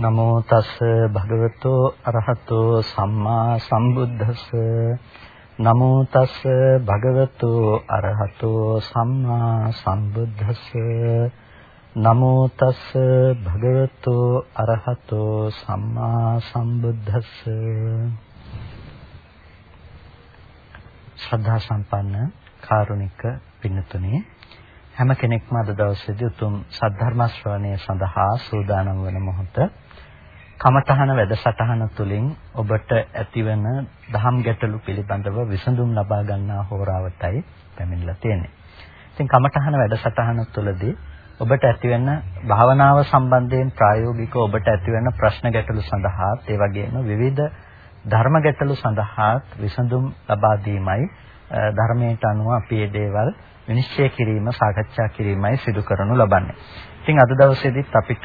නමෝ තස් භගවතෝ අරහතෝ සම්මා සම්බුද්දස්ස. නමෝ තස් භගවතෝ අරහතෝ සම්මා සම්බුද්දස්ස. නමෝ තස් භගවතෝ අරහතෝ සම්මා සම්බුද්දස්ස. ශ්‍රද්ධා සම්පන්න කාරුණික පින්නතුනේ හැම කෙනෙක්ම අද දවසේදී උතුම් සද්ධර්ම ශ්‍රවණය සඳහා සූදානම් වන මොහොත කමඨහන වැඩසටහන තුළින් ඔබට ඇතිවන දහම් ගැටලු පිළිබඳව විසඳුම් ලබා ගන්නා හෝරාවටයි පැමිණලා තියෙන්නේ. ඉතින් කමඨහන වැඩසටහන තුළදී ඔබට ඇතිවෙන භාවනාව සම්බන්ධයෙන් ප්‍රායෝගිකව ඔබට ඇතිවෙන ප්‍රශ්න ගැටලු සඳහා ඒ වගේම විවිධ ධර්ම ගැටලු සඳහා විසඳුම් ලබා දීමයි ධර්මයට අනුව අපි මේ දේවල් විනිශ්චය කිරීම සාකච්ඡා කිරීමයි සිදු කරනු ලබන්නේ. ඉතින් අද දවසේදීත් අපිට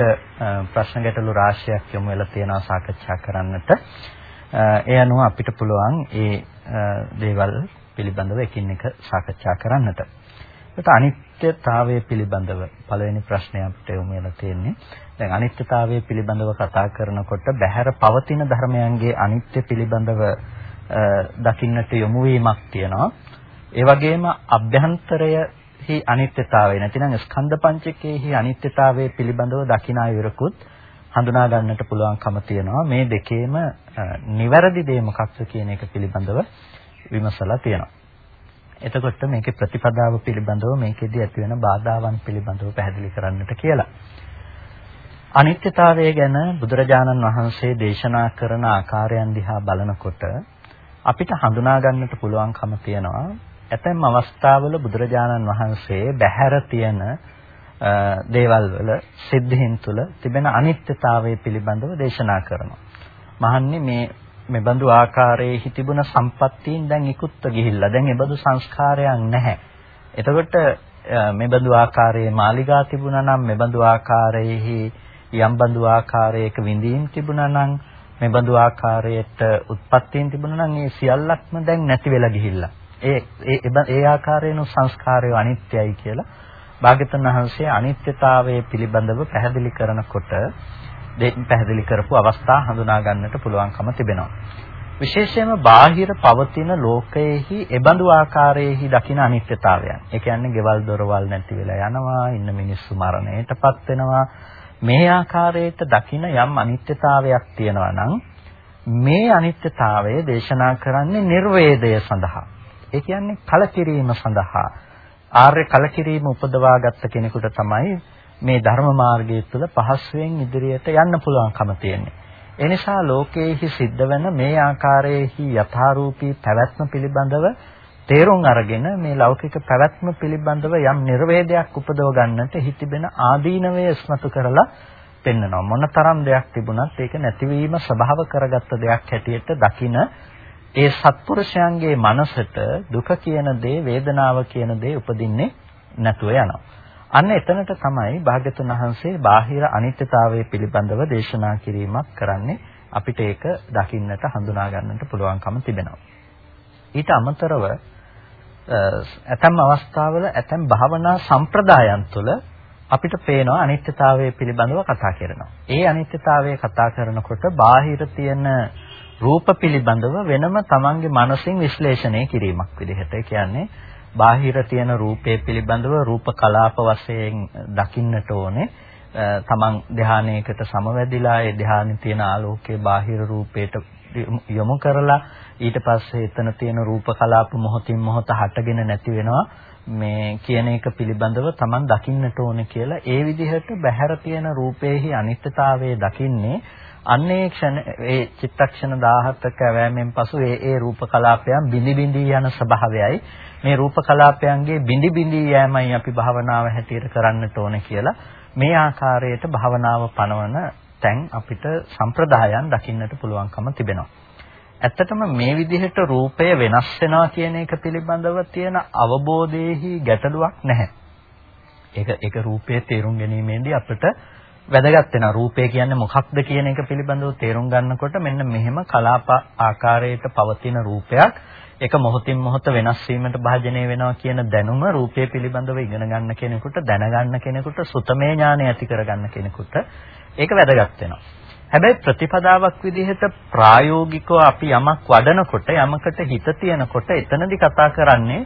ප්‍රශ්න ගැටලු රාශියක් යොමු වෙලා තියෙනවා සාකච්ඡා කරන්නට. ඒ අනුව අපිට පුළුවන් ඒ දේවල් පිළිබඳව එකින් එක සාකච්ඡා කරන්නට. ඒකට අනිත්‍යතාවය පිළිබඳව පළවෙනි ප්‍රශ්නය අපිට යොමු වෙලා තියෙන්නේ. දැන් අනිත්‍යතාවය පිළිබඳව කතා කරනකොට බහැර පවතින ධර්මයන්ගේ අනිත්‍ය පිළිබඳව දකින්නට යොමු වීමක් තියෙනවා. ඒ වගේම අභ්‍යන්තරයෙහි අනිත්‍යතාවය නැතිනම් ස්කන්ධ පංචකයේහි අනිත්‍යතාවය පිළිබඳව දකින අයුරකුත් හඳුනා ගන්නට පුළුවන්කම තියෙනවා මේ දෙකේම නිවැරදි දේ මොකක්ද කියන එක පිළිබඳව විමසලා තියෙනවා. එතකොට මේකේ ප්‍රතිපදාව පිළිබඳව මේකෙදී ඇතිවෙන බාධාවන් පිළිබඳව පැහැදිලි කරන්නට කියලා. අනිත්‍යතාවය ගැන බුදුරජාණන් වහන්සේ දේශනා කරන ආකාරයන් දිහා බලනකොට අපිට හඳුනා ගන්නට පුළුවන්කම තියෙනවා ඇතැම් අවස්ථාවල බුදුරජාණන් වහන්සේ බැහැර තියෙන දේවල් වල සිද්ධීන් තුල තිබෙන අනිත්‍යතාවය පිළිබඳව දේශනා කරනවා. මහන්නේ මේ මෙබඳු ආකාරයේ තිබුණ සම්පත්තීන් දැන් ඉක්ුත්ව ගිහිල්ලා දැන් ඒබඳු සංස්කාරයක් නැහැ. එතකොට මෙබඳු ආකාරයේ මාලිගා තිබුණා නම් මෙබඳු ආකාරයේ යම් බඳු ආකාරයක විඳීම් තිබුණා නම් මෙබඳු ආකාරයට උත්පත්තීන් තිබුණා නම් ඒ සියල්ලක්ම දැන් නැති වෙලා ගිහිල්ලා. ඒ ඒ ඒ ආකාරයෙන් සංස්කාරය අනිත්‍යයි කියලා භාග්‍යතුන් වහන්සේ අනිත්‍යතාවය පිළිබඳව පැහැදිලි කරනකොට පැහැදිලි කරපු අවස්ථා හඳුනා ගන්නට පුළුවන්කම තිබෙනවා. විශේෂයෙන්ම බාහිර පවතින ලෝකයේහි එබඳු ආකාරයේහි දකින අනිත්‍යතාවයන්. ඒ කියන්නේ ගෙවල් දොරවල් නැති වෙලා යනවා, ඉන්න මිනිස්සු මරණයටපත් වෙනවා. මේ ආකාරයට දකින යම් අනිත්‍යතාවයක් තියෙනවා නම් මේ අනිත්‍යතාවය දේශනා කරන්නේ නිර්වේදය සඳහා. ඒ කියන්නේ කලකිරීම සඳහා ආර්ය කලකිරීම උපදවා ගත්ත කෙනෙකුට තමයි මේ ධර්ම මාර්ගය තුළ පහසුවෙන් ඉදිරියට යන්න පුළුවන්කම තියෙන්නේ. ඒ නිසා ලෝකයේහි සිද්ධ වෙන මේ ආකාරයේහි යථාරූපී පැවැත්ම පිළිබඳව තේරුම් අරගෙන මේ ලෞකික පැවැත්ම පිළිබඳව යම් නිර්වේදයක් උපදව ගන්නට හිතිබෙන ආදීනවය ස්මතු කරලා පෙන්වනවා. මොනතරම් දෙයක් තිබුණත් ඒක නැතිවීම ස්වභාව කරගත්ත දෙයක් හැටියට දකින ඒ සත්පුරුෂයන්ගේ මනසට දුක කියන දේ වේදනාව කියන දේ උපදින්නේ නැතුව යනවා. අන්න එතනට තමයි භාග්‍යතුන් වහන්සේ බාහිර අනිත්‍යතාවය පිළිබඳව දේශනා කිරීමක් කරන්නේ අපිට ඒක දකින්නට හඳුනා ගන්නට පුළුවන්කම තිබෙනවා. ඊට අමතරව ඇතම් අවස්ථාවල ඇතම් භාවනා සම්ප්‍රදායන් තුළ අපිට පේනවා අනිත්‍යතාවය පිළිබඳව කතා කරනවා. ඒ අනිත්‍යතාවය කතා කරනකොට බාහිර තියෙන රූප පිළිබඳව වෙනම තමන්ගේ මනසින් විශ්ලේෂණය කිරීමක් විදිහට. ඒ කියන්නේ බාහිර තියෙන රූපේ පිළිබඳව රූප කලාප වශයෙන් දකින්නට ඕනේ. තමන් ධානයකට සමවැදිලා ඒ ධානයේ තියෙන ආලෝකයේ බාහිර රූපයට යොමු කරලා ඊට පස්සේ එතන තියෙන රූප කලාප මොහොතින් මොහොත හටගෙන නැති වෙනවා මේ කියන එක පිළිබඳව Taman දකින්නට ඕනේ කියලා ඒ විදිහට බහැර තියෙන රූපේහි අනිත්‍යතාවය දකින්නේ අන්නේ ක්ෂණ ඒ චිත්තක්ෂණ 17ක වැෑමෙන් පසු ඒ ඒ රූප කලාපයන් බිඳි බිඳි යන ස්වභාවයයි මේ රූප කලාපයන්ගේ බිඳි බිඳි යෑමයි අපි භාවනාව හැටියට කරන්නට ඕන කියලා මේ ආකාරයට භාවනාව පනවන තැන් අපිට සම්ප්‍රදායන් දකින්නට පුළුවන්කම තිබෙනවා. ඇත්තටම මේ විදිහට රූපය වෙනස් වෙනවා කියන එක පිළිබඳව තියෙන අවබෝධයේහි ගැටලුවක් නැහැ. ඒක ඒක රූපයේ තේරුම් ගැනීමේදී අපිට වැදගත් වෙනවා. රූපය කියන්නේ මොකක්ද කියන එක පිළිබඳව තේරුම් ගන්නකොට මෙන්න මෙහෙම කලාප ආකාරයට පවතින රූපයක් ඒක මොහොතින් මොහොත වෙනස් වීමට භාජනය වෙනවා කියන දැනුම රූපය පිළිබඳව ඉගෙන ගන්න කෙනෙකුට දැනගන්න කෙනෙකුට සුතමේ ඥානය ඇති කරගන්න කෙනෙකුට ඒක වැදගත් වෙනවා. හැබැයි ප්‍රතිපදාවක් විදිහට ප්‍රායෝගිකව අපි යමක් වඩනකොට යමකට හිත තියනකොට එතනදි කතා කරන්නේ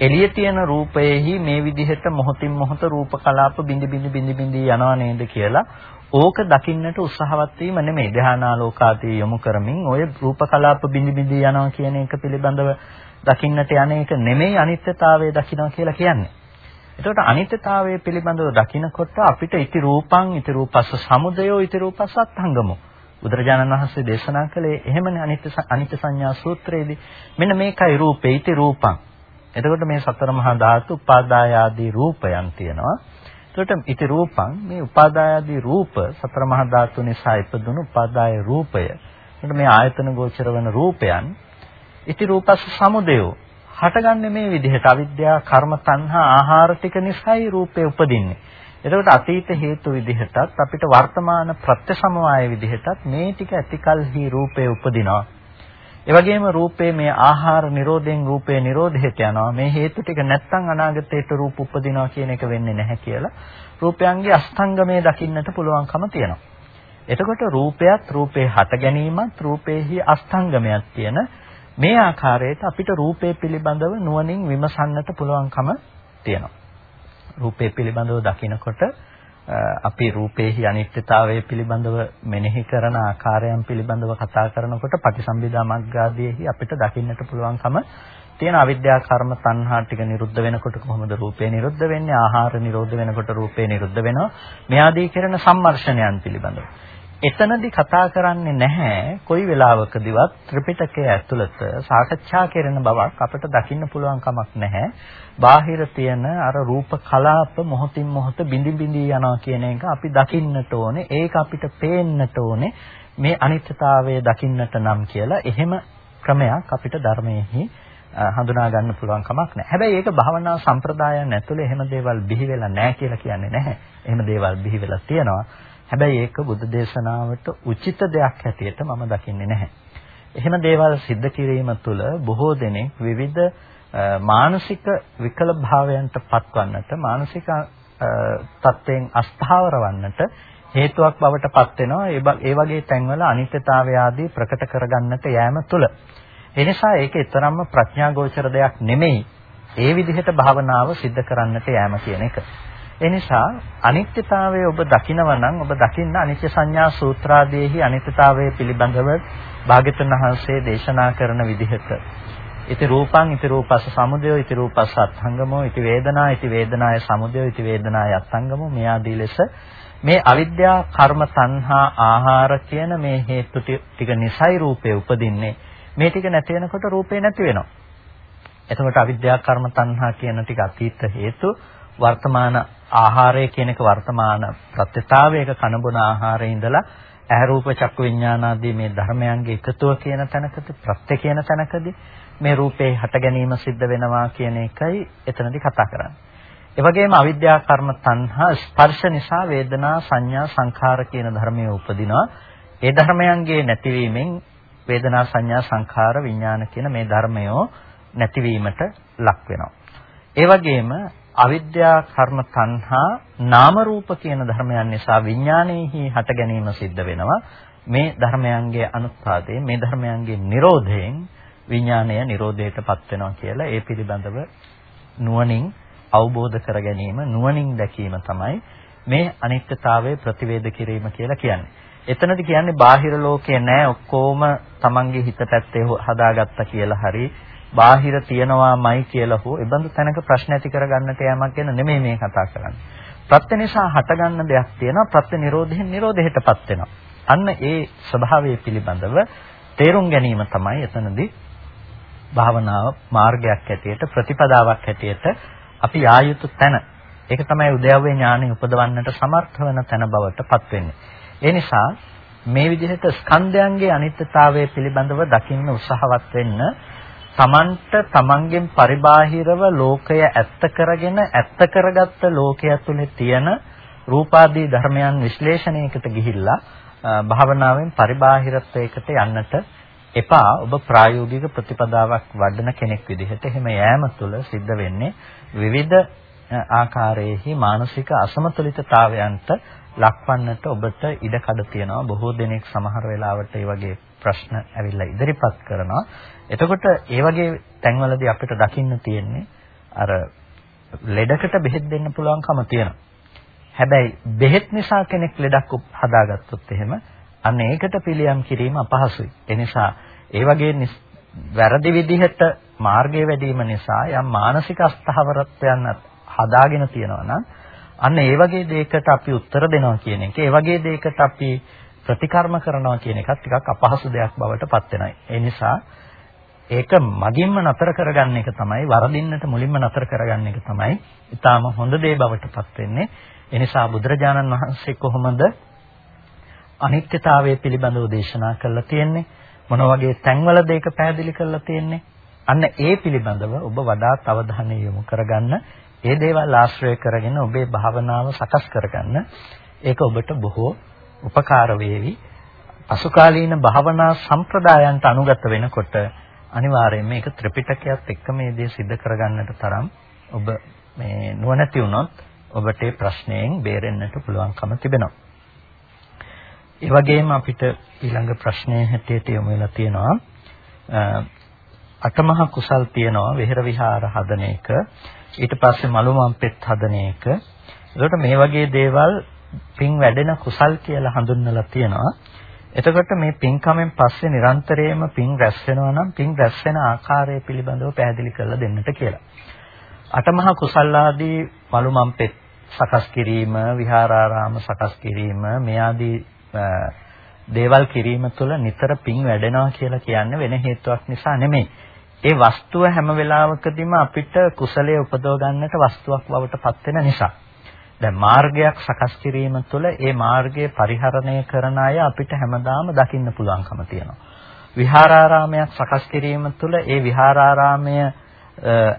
එළිය තියෙන රූපයේහි මේ විදිහට මොහොතින් මොහොත රූප කලාප බිඳි බිඳි බිඳි බිඳි යනවා නේද කියලා ඕක දකින්නට උත්සාහවත් වීම නෙමෙයි. ධානාලෝකාදී යොමු කරමින් ඔය රූප කලාප බිඳි බිඳි යනවා කියන එක පිළිබඳව දකින්නට යන එක නෙමෙයි අනිත්‍යතාවය දකිනවා කියලා කියන්නේ. එතකොට අනිත්‍යතාවය පිළිබඳව දකිනකොට අපිට ඉති රූපං ඉති රූපස්ස සමුදයෝ ඉති රූපස්ස අත්ංගමෝ. බුදුරජාණන් වහන්සේ දේශනා කළේ එහෙමනේ අනිත්‍ය අනිත්‍ය සංඥා සූත්‍රයේදී. මෙන්න මේකයි රූපේ ඉති රූපං. එතකොට මේ සතර මහා ධාතු උපාදාය ආදී රූපයන් තියෙනවා එතකොට ඉති රූපං මේ උපාදාය ආදී රූප සතර මහා ධාතු නිසා ඉපදුණු උපාදාය රූපය එතකොට මේ ආයතන ගෝචර වන රූපයන් ඉති රූපස්ස සමුදයෝ හටගන්නේ මේ විදිහට අවිද්‍යාව, කර්ම, තණ්හා, ආහාර ටික නිසායි රූපේ උපදින්නේ. එතකොට අතීත හේතු විදිහටත් අපිට වර්තමාන ප්‍රත්‍ය සමவாய විදිහටත් මේ ටික ඇතිකල්හි රූපේ උපදිනවා. ඒ වගේම රූපේ මේ ආහාර නිරෝධයෙන් රූපේ නිරෝධයට යනවා. මේ හේතු ටික නැත්තම් අනාගතයට රූප උපදිනවා කියන එක වෙන්නේ නැහැ කියලා රූපයන්ගේ අස්තංගමයේ දකින්නට පුළුවන්කම තියෙනවා. එතකොට රූපයත් රූපේ හට ගැනීමත් රූපේහි අස්තංගමයක් තියෙන මේ ආකාරයට අපිට රූපේ පිළිබඳව නුවණින් විමසන්නට පුළුවන්කම තියෙනවා. රූපේ පිළිබඳව දකිනකොට අපි රූපේහි අනිත්‍යතාවය පිළිබඳව මෙනෙහි කරන ආකාරයන් පිළිබඳව කතා කරනකොට පටිසම්භිදා මග්ගාදීෙහි අපිට දකින්නට පුළුවන්කම තියෙන අවිද්‍යා කර්ම තණ්හා ටික නිරුද්ධ වෙනකොට කොහොමද රූපේ නිරුද්ධ වෙන්නේ? ආහාර නිරෝධ වෙනකොට රූපේ නිරුද්ධ වෙනවා. මේ ආදී කරන සම්මර්ෂණයන් පිළිබඳව. එතනදි කතා කරන්නේ නැහැ කොයි වෙලාවකදීවත් ත්‍රිපිටකය ඇතුළත සාකච්ඡා කරන බවක් අපිට දකින්න පුළුවන් කමක් නැහැ. බාහිර තියෙන අර රූප කලාප මොහොතින් මොහොත බිඳි බිඳි යනවා කියන එක අපි දකින්නට ඕනේ. ඒක අපිට පේන්නට ඕනේ. මේ අනිත්‍යතාවය දකින්නට නම් කියලා එහෙම ක්‍රමයක් අපිට ධර්මයේහි හඳුනා ගන්න පුළුවන් කමක් නැහැ. හැබැයි ඒක භවනා සම්ප්‍රදායන් ඇතුලේ එහෙම දේවල් බිහි වෙලා නැහැ කියලා කියන්නේ නැහැ. එහෙම දේවල් බිහි වෙලා තියෙනවා. හැබැයි ඒක බුද්ධ දේශනාවට උචිත දෙයක් හැටියට මම දකින්නේ නැහැ. එහෙම දේවල් සිද්ධ කිරීම තුළ බොහෝ දෙනෙක් විවිධ මානසික විකලභාවයන්ට පත්වන්නට මානසික තත්ත්වයෙන් අස්ථාවර වන්නට හේතුවක් බවට පත් වෙනවා ඒ වගේ තැන්වල අනිත්‍යතාවය ආදී ප්‍රකට කරගන්නට යෑම තුළ එනිසා ඒක තරම්ම ප්‍රඥාගෝචර දෙයක් නෙමෙයි ඒ විදිහට භාවනාව સિદ્ધ කරන්නට යෑම කියන එක. ඒ නිසා අනිත්‍යතාවය ඔබ දකිනවා නම් ඔබ දකින්න අනිත්‍ය සංඥා සූත්‍රාදීෙහි අනිත්‍යතාවය පිළිබඳව භාග්‍යතුන් වහන්සේ දේශනා කරන විදිහට. ඉති රූපං ඉති රූපස්ස සමුදයෝ ඉති රූපස්ස අත්ංගමෝ ඉති වේදනා ඉති වේදනාය සමුදයෝ ඉති වේදනාය අත්ංගමෝ මේ ආදී ලෙස මේ අවිද්‍යා කර්ම තණ්හා ආහාර කියන මේ හේතු ටික නිසයි රූපේ උපදින්නේ. මේ ටික නැති වෙනකොට රූපේ නැති වෙනවා. එතකොට අවිද්‍යා කර්ම තණ්හා කියන ටික අතීත හේතු වර්තමාන ආහාරය කියන එක වර්තමාන ප්‍රත්‍යතාවයක කනබුන ආහාරයේ ඉඳලා ඇහැ රූප චක්කු විඥාන ආදී මේ ධර්මයන්ගේ එකතුව කියන තැනකදී ප්‍රත්‍ය කියන තැනකදී මේ රූපේ හට ගැනීම සිද්ධ වෙනවා කියන එකයි එතනදී කතා කරන්නේ. ඒ වගේම අවිද්‍යා කර්ම තණ්හා ස්පර්ශ නිසා වේදනා සංඥා සංඛාර කියන ධර්මයේ උපදිනවා. ඒ ධර්මයන්ගේ නැතිවීමෙන් වේදනා සංඥා සංඛාර විඥාන කියන මේ ධර්මයෝ නැතිවීමට ලක් වෙනවා. ඒ වගේම අවිද්‍යා කර්ම තණ්හා නාම රූප කියන ධර්මයන් නිසා විඥානයේහි හට ගැනීම සිද්ධ වෙනවා මේ ධර්මයන්ගේ අනුත්පාදයෙන් මේ ධර්මයන්ගේ Nirodhayen විඥාණය Nirodhaයටපත් වෙනවා කියලා ඒ පිළිබඳව නුවණින් අවබෝධ කර ගැනීම නුවණින් දැකීම තමයි මේ අනිත්‍යතාවයේ ප්‍රතිවේද කිරීම කියලා කියන්නේ. එතනදි කියන්නේ බාහිර ලෝකේ නෑ ඔක්කොම තමන්ගේ හිත පැත්තේ හදාගත්තා කියලා හරි බාහිර තියනවාමයි කියලා හෝ ඒබඳු තැනක ප්‍රශ්න ඇති කරගන්නට යෑමක් ගැන නෙමෙයි මේ කතා කරන්නේ. ප්‍රත්‍ය නිසා හටගන්න දෙයක් තියෙනවා ප්‍රත්‍ය නිරෝධයෙන් නිරෝධයටපත් වෙනවා. අන්න ඒ ස්වභාවය පිළිබඳව තේරුම් ගැනීම තමයි එතනදී භාවනාව මාර්ගයක් හැටියට ප්‍රතිපදාවක් හැටියට අපි ආයුතු තැන. ඒක තමයි උද්‍යව්‍ය ඥානෙ උපදවන්නට සමර්ථ වෙන තැන බවට පත් වෙන්නේ. ඒ නිසා මේ විදිහට ස්කන්ධයන්ගේ අනිත්‍යතාවය පිළිබඳව දකින්න උත්සාහවත් වෙන්න තමන්ට තමන්ගෙන් පරිබාහිරව ලෝකය ඇත්ත කරගෙන ඇත්ත කරගත්ත ලෝකය තුළ තියෙන රූපාදී ධර්මයන් විශ්ලේෂණයකට ගිහිල්ලා භාවනාවෙන් පරිබාහිරත්වයකට යන්නට එපා ඔබ ප්‍රායෝගික ප්‍රතිපදාවක් වඩන කෙනෙක් විදිහට එහෙම යෑම තුළ සිද්ධ වෙන්නේ විවිධ ආකාරයේහි මානසික අසමතුලිතතාවයන්ට ලක්වන්නට ඔබට ඉඩ කඩ තියෙනවා. බොහෝ දෙනෙක් සමහර වෙලාවට ඒ වගේ ප්‍රශ්න ඇවිල්ලා ඉදිරිපත් කරනවා. එතකොට ඒ වගේ තැන්වලදී අපිට දකින්න තියෙන්නේ අර ලෙඩකට බෙහෙත් දෙන්න පුළුවන්කම තියෙනවා. හැබැයි බෙහෙත් නිසා කෙනෙක් ලෙඩක් හදාගත්තොත් එහෙම අන්න ඒකට පිළියම් කිරීම අපහසුයි. ඒ නිසා ඒ වගේ වැරදි විදිහට මාර්ගය වැඩිම නිසා යම් මානසික අස්තහවරත්වයන් හදාගෙන තියෙනවා නම් අන්න ඒ වගේ දෙයකට අපි උත්තර දෙනවා කියන එක, ඒ වගේ දෙයකට අපි ප්‍රතිකර්ම කරනවා කියන එකත් ටිකක් අපහසු දෙයක් බවට පත් වෙනවා. ඒ නිසා ඒක මගින්ම නතර කරගන්න එක තමයි වරදින්නට මුලින්ම නතර කරගන්න එක තමයි ඊටාම හොඳ දේ බවට පත් වෙන්නේ. ඒ නිසා බුදුරජාණන් වහන්සේ කොහොමද අනිත්‍යතාවය පිළිබඳව දේශනා කළා තියෙන්නේ? මොන වගේ තැන්වලද ඒක පැහැදිලි කරලා තියෙන්නේ? අන්න ඒ පිළිබඳව ඔබ වඩාත් අවධානය යොමු කරගන්න, ඒ දේවල් ආශ්‍රය කරගෙන ඔබේ භාවනාව සකස් කරගන්න. ඒක ඔබට බොහෝ උපකාර වේවි. අසුකාලීන භාවනා සම්ප්‍රදායන්ට අනුගත වෙනකොට අනිවාර්යයෙන් මේක ත්‍රිපිටකයත් එක්ක මේ දේ सिद्ध කරගන්නට තරම් ඔබ මේ නුවණැති වුණොත් ඔබට ප්‍රශ්නයෙන් බේරෙන්නට පුළුවන්කම තිබෙනවා. ඒ වගේම අපිට ඊළඟ ප්‍රශ්නයේ හැටියට යොමු වෙලා තියෙනවා අටමහා කුසල් තියෙනවා විහෙර විහාර හදන එක ඊට පස්සේ මලු මම්පෙත් හදන එක ඒකට මේ වගේ දේවල් පින් වැඩෙන කුසල් කියලා හඳුන්වලා තියෙනවා එතකොට මේ පින්කමෙන් පස්සේ නිරන්තරයෙන්ම පින් රැස් වෙනවා නම් පින් රැස් වෙන ආකාරය පිළිබඳව පැහැදිලි කරලා දෙන්නට කියලා. අටමහා කුසල් ආදී මලු මම්පෙත් සකස් කිරීම, විහාරාරාම සකස් කිරීම, මේ ආදී දේවල් කිරීම තුළ නිතර පින් වැඩෙනවා කියලා කියන්නේ වෙන හේතුවක් නිසා නෙමෙයි. ඒ වස්තුව හැම වෙලාවකදීම අපිට කුසලයේ උපදව ගන්නට වස්තුවක් බවට පත් වෙන නිසා. දැන් මාර්ගයක් සකස් කිරීම තුළ ඒ මාර්ගය පරිහරණය කරන අය අපිට හැමදාම දකින්න පුළුවන්කම තියෙනවා. විහාරාරාමයක් සකස් කිරීම තුළ ඒ විහාරාරාමය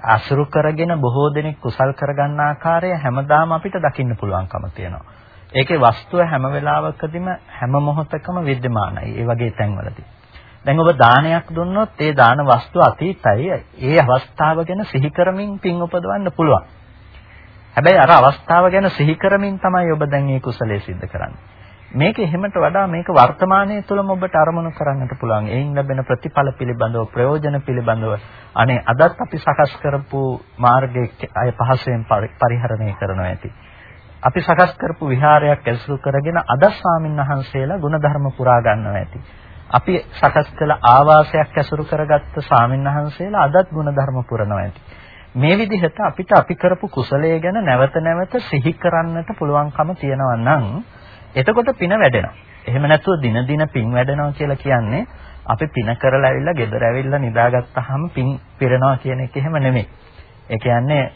අසුරු කරගෙන බොහෝ දෙනෙක් කුසල් කරගන්න ආකාරය හැමදාම අපිට දකින්න පුළුවන්කම තියෙනවා. ඒකේ වස්තුව හැම වෙලාවකදීම හැම මොහොතකම विद्यමානයි. ඒ වගේ තැන්වලදී. දැන් ඔබ දානයක් දුන්නොත් ඒ දාන වස්තුව අතීතයි. ඒ අවස්ථාව ගැන සිහි කරමින් පින් උපදවන්න පුළුවන්. හැබැයි අර අවස්ථාව ගැන සිහි කරමින් තමයි ඔබ දැන් මේ කුසලයේ සිද්ධ කරන්නේ. මේක එහෙමට වඩා මේක වර්තමානයේ තුලම ඔබට අරමුණු කරන්නට පුළුවන්. එයින් ලැබෙන ප්‍රතිඵල පිළිබඳව ප්‍රයෝජන පිළිබඳව අනේ අදත් අපි සකස් කරපු මාර්ගයේ අය පහසෙන් පරිහරණය කරනවා ඇති. අපි සකස් කරපු විහාරයක් ඇසුරු කරගෙන අද ස්වාමින් වහන්සේලා ಗುಣධර්ම පුරා ගන්නවා ඇති. අපි සකස් කළ ආවාසයක් ඇසුරු කරගත්ත ස්වාමින් වහන්සේලා අදත් ಗುಣධර්ම පුරනවා ඇති. මේ විදිහට අපිට අපි කරපු කුසලයේ ගැන නැවත නැවත සිහි කරන්නට පුළුවන්කම තියෙනවා නම් එතකොට පින වැඩෙනවා. එහෙම නැතුව දින දින පින් වැඩෙනවා කියලා කියන්නේ අපි පින කරලා ඇවිල්ලා ගෙදර ඇවිල්ලා නිදාගත්තාම පින් පිරෙනවා කියන එක එහෙම නෙමෙයි. ඒ කියන්නේ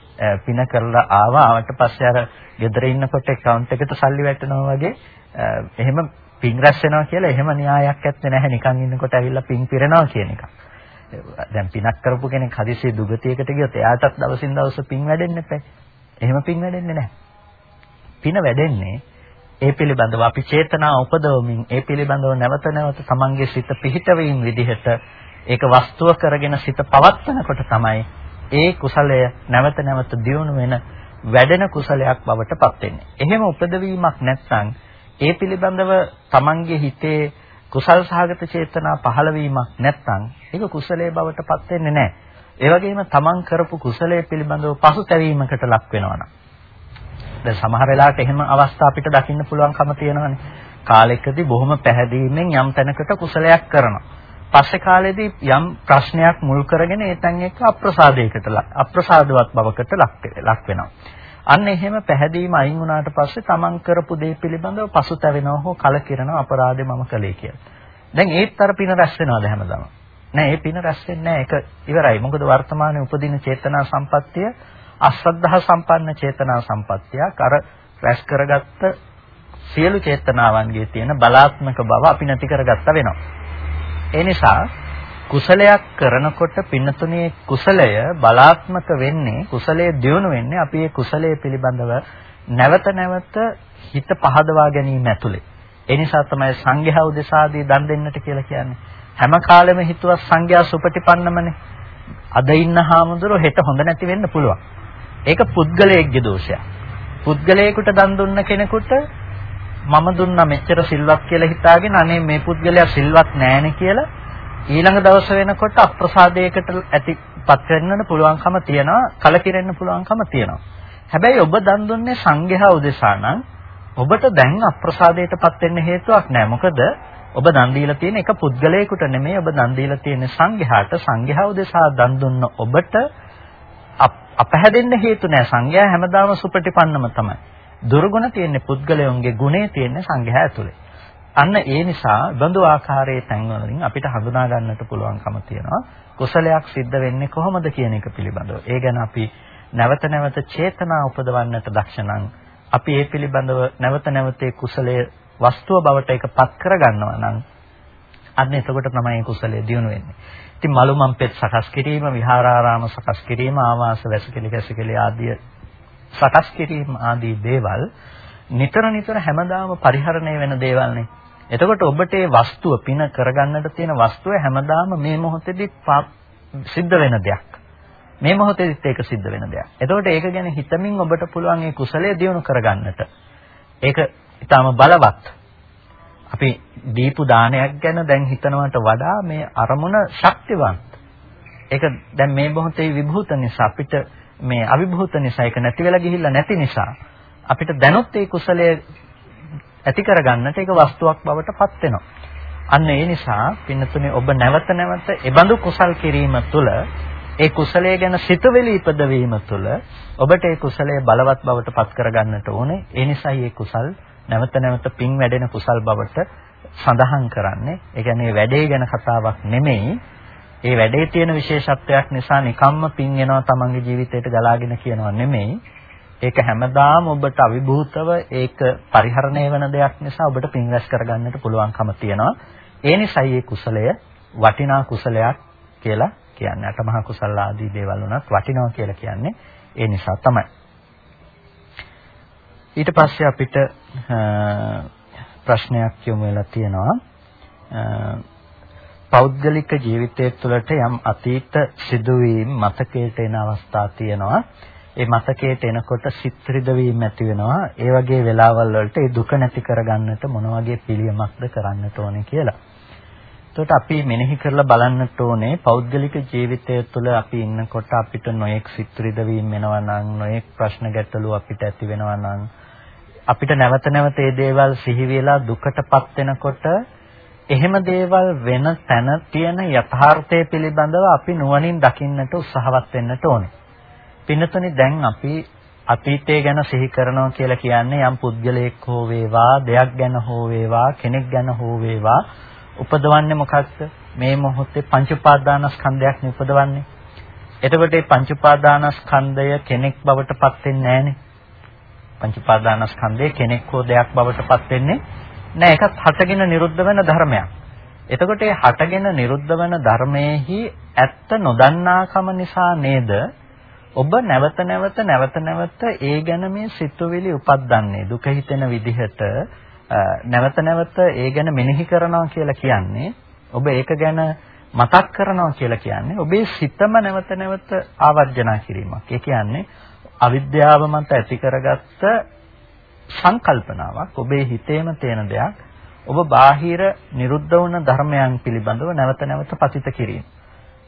පින කරලා ආවා ආවට පස්සේ අර ගෙදර ඉන්නකොට account එකට සල්ලි වැටෙනවා වගේ එහෙම පින් රැස් වෙනවා කියලා එහෙම න්‍යායක් ඇත්තේ නැහැ නිකන් ඉන්නකොට ඇවිල්ලා පින් පිරෙනවා කියන එක. දැන් පිනක් කරපු කෙනෙක් හදිසියෙ දුගතියකට ගියොත් එයාටත් දවසින් දවස පින් වැඩෙන්නේ නැහැ. එහෙම පින් වැඩෙන්නේ නැහැ. පින වැඩෙන්නේ ඒ පිළිබඳව අපි චේතනා උපදවමින් ඒ පිළිබඳව නැවත නැවත තමන්ගේ සිත පිහිටවීම විදිහට ඒක වස්තුව කරගෙන සිත පවත්වනකොට තමයි ඒ කුසලය නැවත නැවත දියුණු වෙන වැඩෙන කුසලයක් බවට පත් වෙන්නේ. එහෙම උපදවීමක් නැත්නම් ඒ පිළිබඳව තමන්ගේ හිතේ කුසල් සහගත චේතනා පහළ වීමක් නැත්නම් ඒක කුසලයේ බවට පත් වෙන්නේ නැහැ. ඒ වගේම තමන් කරපු කුසලයේ පිළිබඳව පසුතැවීමකට ලක් වෙනවනම් දැන් සමහර වෙලාවට එහෙම අවස්ථා අපිට දකින්න පුළුවන්කම තියෙනවානේ. කාලෙකදී බොහොම පැහැදීමෙන් යම් තැනකට කුසලයක් කරනවා. පස්සේ කාලෙදී යම් ප්‍රශ්නයක් මුල් කරගෙන ඒ තැන් එක්ක අප්‍රසාදයකට අප්‍රසාදවත් බවකට ලක් වෙනවා. අන්න එහෙම පැහැදීම අයින් වුණාට පස්සේ තමන් කරපු දේ පිළිබඳව පසුතැවෙනවා හෝ කලකිරෙනවා අපරාධේ මම කළේ කියලා. දැන් ඒත් අර පින රැස් වෙනවද හැමදාම? නෑ ඒ පින රැස් වෙන්නේ නෑ ඒක ඉවරයි. මොකද වර්තමානයේ උපදින චේතනා සම්පත්තිය අශ්‍රද්ධා සම්පන්න චේතනා සම්පත්තියක් අර රැස් කරගත්ත සියලු චේතනාවන්ගේ තියෙන බලාත්මක බව අපි නැති කරගත්ත වෙනවා. ඒ නිසා කුසලයක් කරනකොට පින්නතුනේ කුසලය බලාත්මක වෙන්නේ කුසලයේ දියුණු වෙන්නේ අපි ඒ කුසලයේ පිළිබඳව නැවත නැවත හිත පහදවා ගැනීම ඇතුලේ. ඒ නිසා තමයි සංඝයා උදෙසාදී දන් දෙන්නට කියලා කියන්නේ. හැම කාලෙම හිතුවා සංඝයා සුපටිපන්නමනේ. අද ඉන්න හාමුදුරුවෝ හෙට හොඳ නැති වෙන්න පුළුවන්. ඒක පුද්ගලයෙක්ගේ දෝෂයක්. පුද්ගලයෙකුට දන් දුන්න කෙනෙකුට මම දුන්නා මෙච්චර සිල්වත් කියලා හිතාගෙන අනේ මේ පුද්ගලයා සිල්වත් නෑනේ කියලා ඊළඟ දවස වෙනකොට අප්‍රසාදයකට ඇතිපත් වෙන්නට පුළුවන්කම තියනවා කලකිරෙන්න පුළුවන්කම තියනවා හැබැයි ඔබ දන් දුන්නේ සංඝයා උදෙසා නම් ඔබට දැන් අප්‍රසාදයටපත් වෙන්න හේතුවක් නැහැ. මොකද ඔබ දන් දීලා තියෙන එක පුද්ගලයෙකුට නෙමෙයි ඔබ දන් දීලා තියෙන සංඝයාට සංඝයා උදෙසා දන් දුන්න ඔබට අපහැදෙන්න හේතු නැහැ. සංඝයා හැමදාම සුපටිපන්නම තමයි. දුර්ගුණ තියෙන පුද්ගලයන්ගේ ගුණේ තියෙන සංඝයා ඇතුලේ. අන්න ඒ නිසා බඳු ආකාරයේ තැන්වලින් අපිට හඳුනා ගන්නට පුළුවන්කම තියෙනවා. කුසලයක් සිද්ධ වෙන්නේ කොහොමද කියන එක පිළිබඳව. ඒ ගැන අපි නැවත නැවත චේතනා උපදවන්නට දක්ෂණං අපි ඒ පිළිබඳව නැවත නැවතේ කුසලයේ වස්තුව බවට ඒකපත් කරගන්නවා නම් අන්න එතකොට තමයි කුසලයේ දියුණු වෙන්නේ. ඉතින් මලු මම්පෙත් සකස් කිරීම, විහාරාරාම සකස් කිරීම, ආවාස වැසකිලි කැසිකිලි ආදී සකස් කිරීම ආදී දේවල් නිතර නිතර හැමදාම පරිහරණය වෙන දේවල්නේ. එතකොට ඔබට මේ වස්තුව පින කරගන්නට තියෙන වස්තුව හැමදාම මේ මොහොතේදී සිද්ධ වෙන දෙයක්. මේ මොහොතේදීත් ඒක සිද්ධ වෙන දෙයක්. එතකොට ඒක ගැන හිතමින් ඔබට පුළුවන් ඒ කුසලය දියුණු කරගන්නට. ඒක ඊටාම බලවත්. අපි දීපු දානයක් ගැන දැන් හිතනවට වඩා මේ අරමුණ ශක්තිවන්ත. ඒක දැන් මේ මොහොතේ විභූත නිසා අපිට මේ අවිභූත නිසා ඒක නැති වෙලා ගිහිල්ලා නැති නිසා අපිට දැනුත් ඒ කුසලය ඇති කරගන්නට ඒක වස්තුවක් බවට පත් වෙනවා. අන්න ඒ නිසා පින්නතුනේ ඔබ නැවත නැවත ඒ බඳු කුසල් කිරීම තුළ ඒ කුසලයේ ගැන සිතවිලි ඉපදවීම තුළ ඔබට ඒ කුසලයේ බලවත් බවට පත් කරගන්නට ඕනේ. ඒ නිසායි මේ කුසල් නැවත නැවත පින් වැඩෙන කුසල් බවට සඳහන් කරන්නේ. ඒ කියන්නේ වැඩේ ගැන කතාවක් නෙමෙයි. ඒ වැඩේ තියෙන විශේෂත්වයක් නිසා නිකම්ම පින් එනවා තමන්ගේ ජීවිතයට ගලාගෙන කියනවා නෙමෙයි. ඒක හැමදාම ඔබට අවිභූතව ඒක පරිහරණය වෙන දෙයක් නිසා ඔබට පින් රැස් කරගන්නට පුළුවන්කම තියෙනවා. ඒ නිසායි මේ කුසලය වටිනා කුසලයක් කියලා කියන්නේ අටමහා කුසල ආදී දේවල් උනත් වටිනවා කියලා කියන්නේ ඒ නිසා තමයි. ඊට පස්සේ අපිට ප්‍රශ්නයක් යොමු වෙලා තියෙනවා. පෞද්ගලික ජීවිතය තුළට යම් අතීත සිදුවීම් මතකයට එන අවස්ථා තියෙනවා. ඒ මතකයට එනකොට සිත් රිදවීම ඇති වෙනවා. ඒ වගේ වෙලාවල් වලට ඒ දුක නැති කරගන්නට මොන වගේ පිළියමක්ද කරන්නට ඕනේ කියලා. එතකොට අපි මෙනෙහි කරලා බලන්නට ඕනේ පෞද්ගලික ජීවිතය තුළ අපි ඉන්නකොට අපිට නොයෙක් සිත්‍රිද වීම වෙනවා නම් නොයෙක් ප්‍රශ්න ගැටලු අපිට ඇති වෙනවා නම් අපිට නැවත නැවත මේ දේවල් සිහි වෙලා දුකටපත් වෙනකොට එහෙම දේවල් වෙන තැන තියෙන යථාර්ථය පිළිබඳව අපි නුවණින් දකින්නට උත්සාහවත් වෙන්නට ඕනේ. පින්නතුනි දැන් අපි අතීතය ගැන සිහි කරනවා කියලා කියන්නේ යම් පුද්ගලයෙක් හෝ වේවා, දෙයක් ගැන හෝ වේවා, කෙනෙක් ගැන හෝ වේවා උපදවන්නේ මොකක්ද? මේ මොහොතේ පංච උපාදානස්කන්ධයක් නේ උපදවන්නේ. එතකොට මේ පංච උපාදානස්කන්ධය කෙනෙක් බවට පත් වෙන්නේ නැහනේ. පංච උපාදානස්කන්ධය කෙනෙක් හෝ දෙයක් බවට පත් වෙන්නේ නැහැ. ඒකත් හටගෙන නිරුද්ධ වෙන ධර්මයක්. එතකොට මේ හටගෙන නිරුද්ධ වෙන ධර්මයේහි ඇත්ත නොදන්නාකම නිසා නේද ඔබ නැවත නැවත නැවත නැවත ඒ ගැන මේ සිතුවිලි උපද්දන්නේ දුක හිතෙන විදිහට නැවත නැවත ඒ ගැන මෙනෙහි කරනවා කියලා කියන්නේ ඔබ ඒක ගැන මතක් කරනවා කියලා කියන්නේ ඔබේ සිතම නැවත නැවත ආවර්ජනා කිරීමක්. ඒ කියන්නේ අවිද්‍යාව මත ඇති කරගත්ත සංකල්පනාවක් ඔබේ හිතේම තියෙන දෙයක් ඔබ බාහිර නිරුද්ධ වුණ ධර්මයන් පිළිබඳව නැවත නැවත පතිත කිරීම.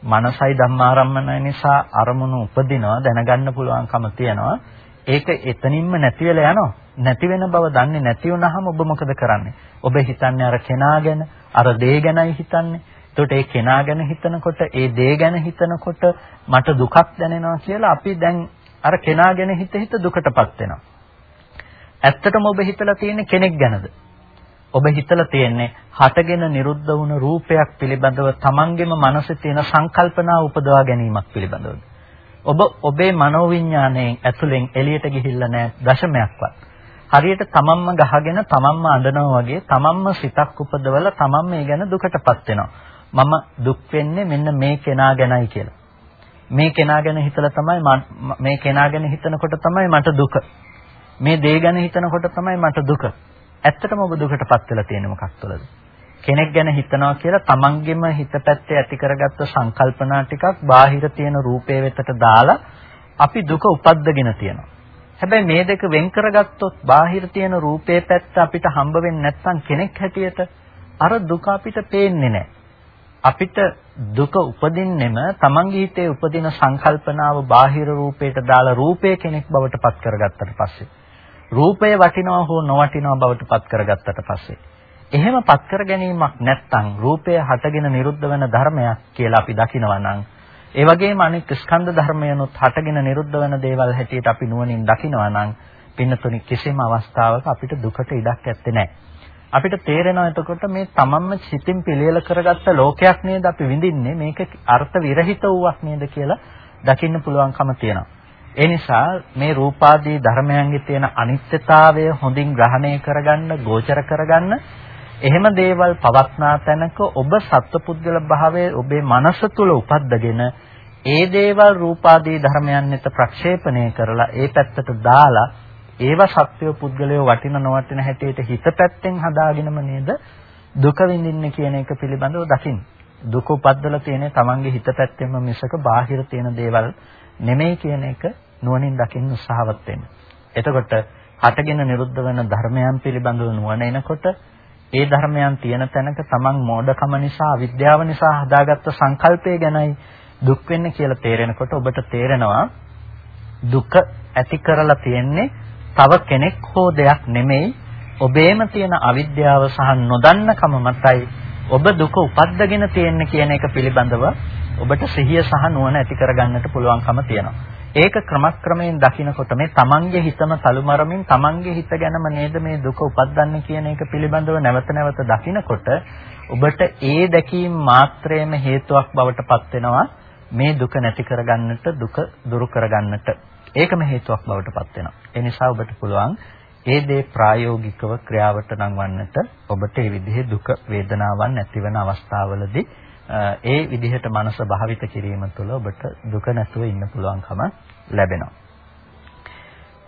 මනසයි ධම්මාරම්මන නිසා අරමුණු උපදිනවා දැනගන්න පුළුවන්කම තියෙනවා. ඒක එතනින්ම නැති වෙලා යනවා. නැති වෙන බව දන්නේ නැති වුනහම ඔබ මොකද කරන්නේ? ඔබ හිතන්නේ අර කෙනා ගැන, අර දේ ගැනයි හිතන්නේ. එතකොට ඒ කෙනා ගැන හිතනකොට, ඒ දේ ගැන හිතනකොට මට දුකක් දැනෙනවා කියලා අපි දැන් අර කෙනා ගැන හිත හිත දුකටපත් වෙනවා. ඇත්තටම ඔබ හිතලා තියෙන්නේ කෙනෙක් ගැනද? ඔබ හිතලා තියෙන්නේ හටගෙන නිරුද්ධ වුණ රූපයක් පිළිබඳව තමන්ගේම මනසේ තියෙන සංකල්පනා උපදවා ගැනීමක් පිළිබඳවද? ඔබ ඔබේ මනෝවිඤ්ඤාණයෙන් ඇතුලෙන් එළියට ගිහිල්ලා නැහැ දශමයක්වත්. හරියට තමන්ම ගහගෙන තමන්ම අඬනවා වගේ තමන්ම සිතක් උපදවලා තමන් මේ ගැන දුකටපත් වෙනවා. මම දුක් වෙන්නේ මෙන්න මේ කෙනා ගැනයි කියලා. මේ කෙනා ගැන හිතලා තමයි මේ කෙනා ගැන හිතනකොට තමයි මට දුක. මේ දේ ගැන හිතනකොට තමයි මට දුක. ඇත්තටම ඔබ දුකටපත් වෙලා තියෙන්නේ මොකක් තුළද? කෙනෙක් ගැන හිතනවා කියලා තමන්ගෙම හිත පැත්තේ ඇති කරගත්ත සංකල්පනා ටිකක් බාහිර තියෙන රූපේ වෙතට දාලා අපි දුක උපද්දගෙන තියෙනවා. හැබැයි මේ දෙක වෙන් කරගත්තොත් බාහිර තියෙන රූපේ පැත්ත අපිට හම්බ වෙන්නේ නැත්නම් කෙනෙක් හැටියට අර දුක අපිට පේන්නේ නැහැ. අපිට දුක උපදින්නෙම තමන්ගේ හිතේ උපදින සංකල්පනාව බාහිර රූපයට දාලා රූපය කෙනෙක් බවට පත් කරගත්තට පස්සේ රූපය වටිනවා හෝ නොවටිනවා බවට පත් කරගත්තට පස්සේ එහෙම පත් කර ගැනීමක් නැත්නම් රූපය හටගෙන නිරුද්ධ වෙන ධර්මයක් කියලා අපි දකිනවා නම් ඒ වගේම අනිත් ස්කන්ධ ධර්මයනොත් හටගෙන නිරුද්ධ වෙන දේවල් හැටියට අපි නුවණින් දකිනවා නම් පින්නතුනි කිසිම අවස්ථාවක අපිට දුකට ඉඩක් ඇත්තේ නැහැ. අපිට තේරෙනවා එතකොට මේ තමන්ම සිතින් පිළියෙල කරගත්ත ලෝකයක් නේද අපි විඳින්නේ මේක අර්ථ විරහිත වූවක් නේද කියලා දකින්න පුළුවන්කම තියෙනවා. ඒ නිසා මේ රූපාදී ධර්මයන්ගේ තියෙන අනිත්‍යතාවය හොඳින් ග්‍රහණය කරගන්න, ගෝචර කරගන්න එහෙම දේවල් පවත්නා තැනක ඔබ සත්පුද්ගල භාවයේ ඔබේ මනස තුල උපද්දගෙන ඒ දේවල් රූපාදී ධර්මයන් වෙත ප්‍රක්ෂේපණය කරලා ඒ පැත්තට දාලා ඒව සත්‍ය පුද්ගලයෝ වටින නොවටින හැටියට හිත පැත්තෙන් හදාගෙනම නේද දුක විඳින්න කියන එක පිළිබඳව දකින්න. දුක උපද්දලා තියෙන්නේ Tamange හිත පැත්තෙන්ම මිසක බාහිර තියෙන දේවල් නෙමෙයි කියන එක නුවණින් දකින්න උත්සාහවත් වෙන්න. එතකොට හටගෙන නිරුද්ධ වෙන ධර්මයන් පිළිබඳව නුවණ එනකොට ඒ ධර්මයන් තියෙන තැනක තමන් මෝඩකම නිසා අවිද්‍යාව නිසා හදාගත්ත සංකල්පය ගැනයි දුක් වෙන්නේ කියලා තේරෙනකොට ඔබට තේරෙනවා දුක ඇති කරලා තියෙන්නේ තව කෙනෙක් හෝ දෙයක් නෙමෙයි ඔබේම තියෙන අවිද්‍යාව සහ නොදන්නකම මතයි ඔබ දුක උපද්දගෙන තියෙන්නේ කියන එක පිළිබඳව ඔබට සිහිය සහ නුවණ ඇති කරගන්නට පුළුවන්කම තියෙනවා. ඒක ක්‍රමක්‍රමයෙන් දකිනකොට මේ තමන්ගේ හිතම තලුමරමින් තමන්ගේ හිත ගැනම නේද මේ දුක උපද්දන්නේ කියන එක පිළිබඳව නැවත නැවත දකිනකොට ඔබට ඒ දැකීම මාත්‍රයේම හේතුවක් බවට පත් වෙනවා මේ දුක නැති කරගන්නට දුක දුරු කරගන්නට. ඒකම හේතුවක් බවට පත් වෙනවා. ඒ නිසා ඔබට පුළුවන් ඒ දේ ප්‍රායෝගිකව ක්‍රියාවට නංවන්නට ඔබට මේ විදිහේ දුක වේදනාවන් නැතිවන අවස්ථාවලදී ඒ විදිහට මනස භාවිත කිරීම තුළ ඔබට දුක නැතුව ඉන්න පුළුවන්කම ලැබෙනවා.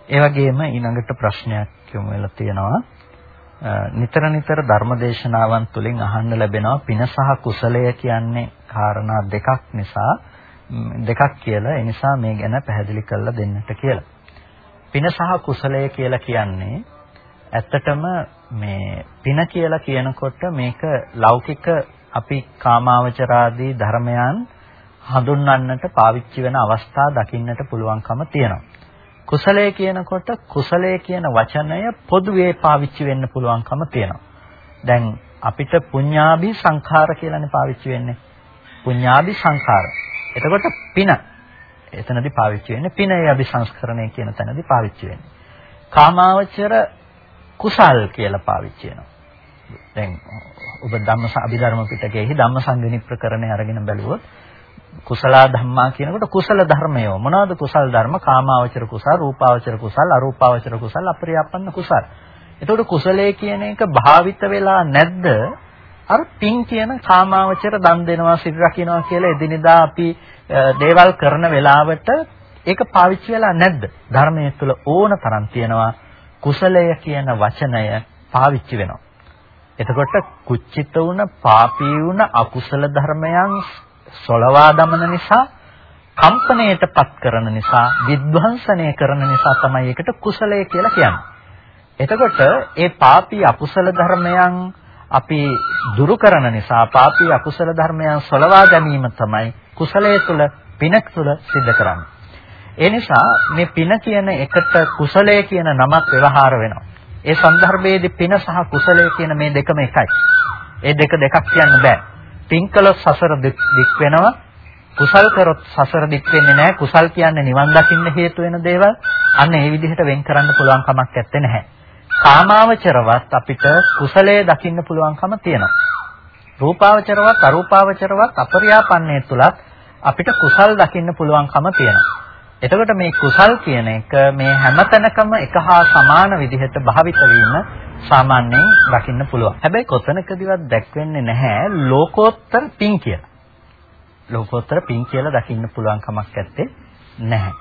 ඒ වගේම ඊළඟට ප්‍රශ්නයක් යොමු වෙලා තියෙනවා. නිතර නිතර ධර්මදේශනාවන් තුළින් අහන්න ලැබෙනවා පින සහ කුසලය කියන්නේ කාරණා දෙකක් නිසා දෙකක් කියලා ඒ නිසා මේ ගැන පැහැදිලි කරලා දෙන්නට කියලා. පින සහ කුසලය කියලා කියන්නේ ඇත්තටම මේ පින කියලා කියනකොට මේක ලෞකික අපි කාමාවචරාදී ධර්මයන් හඳුන්වන්නට පාවිච්චි වෙන අවස්ථා දකින්නට පුළුවන්කම තියෙනවා. කුසලය කියනකොට කුසලය කියන වචනය පොදුවේ පාවිච්චි වෙන්න පුළුවන්කම තියෙනවා. දැන් අපිට පුඤ්ඤාභි සංඛාර කියලානේ පාවිච්චි වෙන්නේ. පුඤ්ඤාභි සංඛාර. එතකොට පින. එතනදී පාවිච්චි වෙන්නේ පිනේ අபிසංස්කරණය කියන තැනදී පාවිච්චි වෙන්නේ. කාමාවචර කුසල් කියලා පාවිච්චි වෙනවා. දැන් ඔබ ධම්ම අභිධර්ම පිටකයේහි ධම්මසංගණි ප්‍රකරණය අරගෙන බැලුවොත් කුසල ධම්මා කියනකොට කුසල ධර්මය. මොනවාද කුසල ධර්ම? කාමාවචර කුසල රූපාවචර කුසල අරූපාවචර කුසල අපරියප්පන්න කුසල. එතකොට කුසලයේ කියන එක භාවිත වෙලා නැද්ද? අර පින් කියන කාමාවචර දන් දෙනවා සිල් රකින්නවා කියලා එදිනෙදා අපි දේවල් කරන වෙලාවට ඒක පාවිච්චි වෙලා නැද්ද? ධර්මයේ තුල ඕන තරම් තියෙනවා කුසලය කියන වචනය පාවිච්චි වෙනවා. එතකොට කුච්චිත වුණ, පාපී වුණ අකුසල ධර්මයන් සොලවා දමන නිසා, කම්පණයටපත් කරන නිසා, විද්වංසනය කරන නිසා තමයි ඒකට කුසලය කියලා කියන්නේ. එතකොට ඒ පාපී අකුසල ධර්මයන් අපි දුරු කරන නිසා පාපී අකුසල ධර්මයන් සොලවා ගැනීම තමයි කුසලයේ තුල පිනක් තුල සිද්ධ කරන්නේ. ඒ නිසා මේ පින කියන එකට කුසලය කියන නමක් ව්‍යවහාර වෙනවා. ඒ සන්දර්භයේදී පින සහ කුසලය කියන මේ දෙකම එකයි. ඒ දෙක දෙකක් කියන්න බෑ. පින් කළොත් සසර දික් වෙනවා. කුසල් කරොත් සසර දික් වෙන්නේ නැහැ. කුසල් කියන්නේ නිවන් දකින්න හේතු වෙන දේවල්. අන්න ඒ විදිහට වෙන් කරන්න පුළුවන් කමක් නැත්තේ නැහැ. කාමාවචරවත් අපිට කුසලයේ දකින්න පුළුවන්කම තියෙනවා. රූපාවචරවත් අරූපාවචරවත් අපරියාපන්නේ තුලත් අපිට කුසල් දකින්න පුළුවන්කම තියෙනවා. එතකොට මේ කුසල් කියන එක මේ හැමතැනකම එක හා සමාන විදිහට භාවිත වීම සාමාන්‍යයෙන් දකින්න පුළුවන්. හැබැයි කොතනකදීවත් දැක්වෙන්නේ නැහැ ලෝකෝත්තර පින් කියලා. ලෝකෝත්තර පින් කියලා දකින්න පුළුවන් කමක් නැත්තේ නැහැ.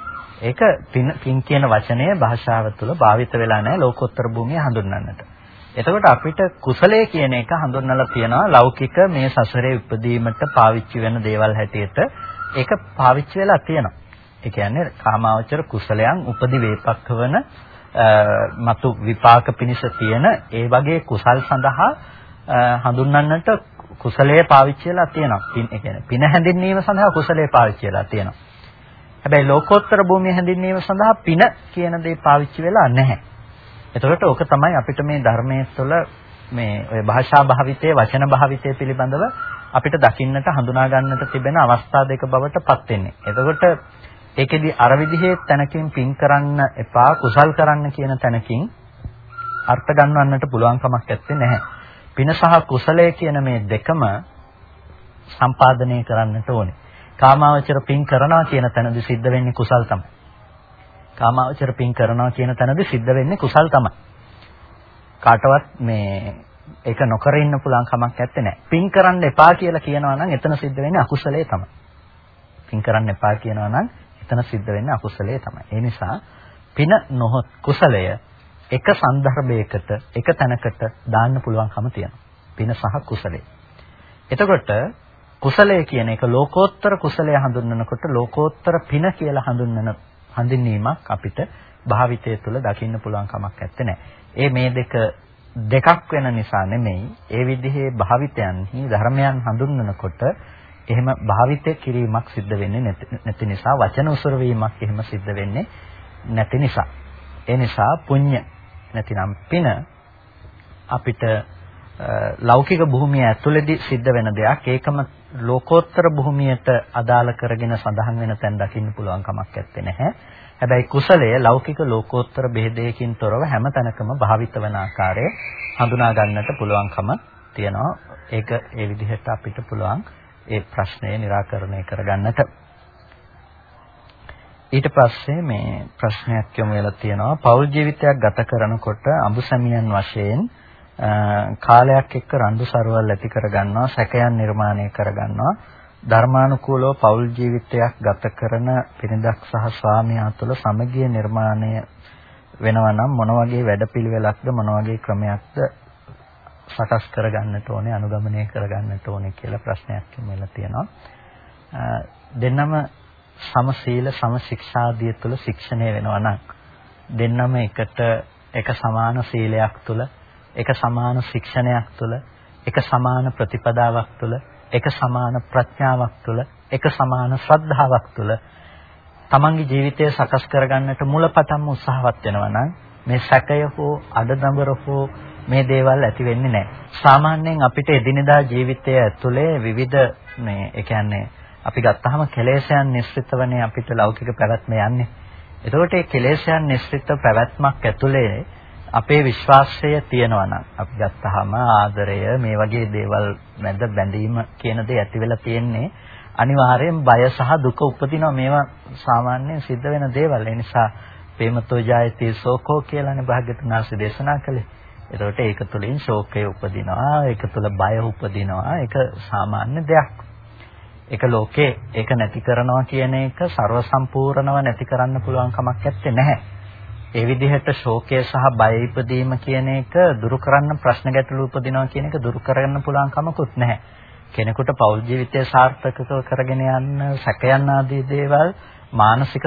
ඒක පින් පින් කියන වචනය භාෂාව තුළ භාවිත වෙලා නැහැ ලෝකෝත්තර භූමිය හඳුන්වන්නට. එතකොට අපිට කුසලයේ කියන එක හඳුන්වලා තියෙනවා ලෞකික මේ සසරේ උපදීමට පාවිච්චි වෙන දේවල් හැටියට ඒක පාවිච්චි වෙලා තියෙනවා. ඒ කියන්නේ කාමාවචර කුසලයන් උපදි වේපක් වන මතු විපාක පිනිස තියෙන ඒ වගේ කුසල් සඳහා හඳුන්වන්නට කුසලයේ පාවිච්චි වෙලා තියෙනවා. පින් ඒ කියන්නේ පින හැඳින්වීම සඳහා කුසලයේ පාවිච්චි වෙලා තියෙනවා. හැබැයි ලෝකෝත්තර භූමිය හැඳින්වීම සඳහා පින කියන දේ පාවිච්චි වෙලා නැහැ. එතකොට ඕක තමයි අපිට මේ ධර්මයේ තුළ මේ ඔය භාෂා භාවිතයේ වචන භාවිතයේ පිළිබඳව අපිට දකින්නට හඳුනා ගන්නට තිබෙන අවස්ථා දෙක බවට පත් වෙන්නේ. එතකොට ඒකෙදි අර විදිහේ තැනකින් පින් කරන්න එපා කුසල් කරන්න කියන තැනකින් අර්ථ ගන්නවන්නට පුළුවන් කමක් නැත්තේ නැහැ. පින සහ කුසලය කියන මේ දෙකම සම්පාදනය කරන්නට ඕනේ. කාමාවචර පින් කරනවා කියන තැනදී සිද්ධ වෙන්නේ කුසල් තමයි. කාමාවචර පින් කරනවා කියන තැනදී සිද්ධ වෙන්නේ කුසල් තමයි. කාටවත් මේ ඒක නොකර ඉන්න පුළුවන් කමක් නැත්තේ නෑ. පින් කරන්න එපා කියලා කියනවා නම් එතන සිද්ධ වෙන්නේ අකුසලයේ තමයි. පින් කරන්න එපා කියනවා නම් එතන සිද්ධ වෙන්නේ අකුසලයේ තමයි. ඒ නිසා පින නොහොත් කුසලය එක සන්දර්භයකට එක තැනකට දාන්න පුළුවන්කම තියෙනවා. පින සහ කුසලය. එතකොට කුසලය කියන එක ලෝකෝත්තර කුසලය හඳුන්වනකොට ලෝකෝත්තර පින කියලා හඳුන්වන හඳුන්වීමක් අපිට භාවිතය තුළ දකින්න පුළුවන් කමක් නැත්තේ. ඒ මේ දෙක දෙකක් වෙන නිසා නෙමෙයි ඒ විදිහේ භාවිතයන්හි ධර්මයන් හඳුන්වනකොට එහෙම භාවිතය කිරීමක් සිද්ධ වෙන්නේ නැති නිසා වචන උසර වීමක් එහෙම සිද්ධ වෙන්නේ නැති නිසා ඒ නිසා පුණ්‍ය නැතිනම් පින අපිට ලෞකික භූමිය ඇතුළේදී සිද්ධ වෙන දෙයක් ඒකම ලෝකෝත්තර භූමියට අදාළ කරගෙන සඳහන් වෙන තැන් දකින්න පුළුවන් කමක් නැත්තේ නැහැ. හැබැයි කුසලය ලෞකික ලෝකෝත්තර ભેදයකින් තොරව හැම තැනකම භාවිත වන ආකාරය හඳුනා ගන්නට පුළුවන්කම තියෙනවා. ඒක ඒ විදිහට අපිට පුළුවන් ඒ ප්‍රශ්නය निराකරණය කරගන්නට. ඊට පස්සේ මේ ප්‍රශ්නයක් යොමු වෙලා තියෙනවා. පෞල් ජීවිතයක් ගත කරනකොට අඹසමියන් වශයෙන් කාලයක් එක්ක රණ්ඩු සරවල් ඇති කරගන්නවා, සැකයන් නිර්මාණය කරගන්නවා. ධර්මානුකූලව පෞල් ජීවිතයක් ගත කරන පිරිඳක් සහ ස්වාමියා තුළ සමගිය නිර්මාණය වෙනවා නම් මොන වගේ වැඩපිළිවෙලක්ද මොන වගේ ක්‍රමයක්ද සකස් කරගන්නට ඕනේ අනුගමනය කරගන්නට ඕනේ කියලා ප්‍රශ්නයක් මෙල තියෙනවා. දෙන්නම සමශීල සමශික්ෂාදිය තුළ ශික්ෂණය වෙනවා නම් දෙන්නම එකට එක සමාන සීලයක් තුළ එක සමාන ශික්ෂණයක් තුළ එක සමාන ප්‍රතිපදාවක් තුළ එක සමාන ප්‍රඥාවක් තුළ එක සමාන ශ්‍රද්ධාවක් තුළ තමන්ගේ ජීවිතය සකස් කරගන්නට මුලපටන්ම උත්සාහවත් වෙනවා නම් මේ සැකය හෝ අඩදඹර හෝ මේ දේවල් ඇති වෙන්නේ නැහැ. සාමාන්‍යයෙන් අපිට එදිනෙදා ජීවිතය ඇතුලේ විවිධ මේ ඒ කියන්නේ අපි ගත්තාම කෙලෙසයන් නිස්සිතවනේ අපිට ලෞකික පැවැත්ම යන්නේ. එතකොට මේ කෙලෙසයන් නිස්සිත පැවැත්මක් ඇතුලේ අපේ විශ්වාසය තියෙනවා නම් අපි ගත්තාම ආදරය මේ වගේ දේවල් මැද බැඳීම කියන දේ ඇති වෙලා තියෙන්නේ අනිවාර්යෙන් බය සහ දුක උපදිනවා මේවා සාමාන්‍යයෙන් සිද්ධ වෙන දේවල්. ඒ නිසා ප්‍රේමතෝ ජායති සෝකෝ කියලානේ භාග්‍යතුන් වහන්සේ දේශනා කළේ. එතකොට ඒක තුළින් ශෝකය උපදිනවා, ඒක තුළ බය උපදිනවා. ඒක සාමාන්‍ය දෙයක්. ඒක ලෝකේ ඒක නැති කරනවා කියන එක ਸਰව සම්පූර්ණව නැති කරන්න පුළුවන් කමක් නැත්තේ නැහැ. ඒ විදිහට ශෝකය සහ බය ඉපදීම කියන එක දුරු කරන්න ප්‍රශ්න ගැටලු උපදිනවා කියන එක දුරු කරන්න පුළුවන් කමකුත් නැහැ. කෙනෙකුට පෞල් ජීවිතය සාර්ථකව කරගෙන යන්න සැකයන් ආදී දේවල් මානසික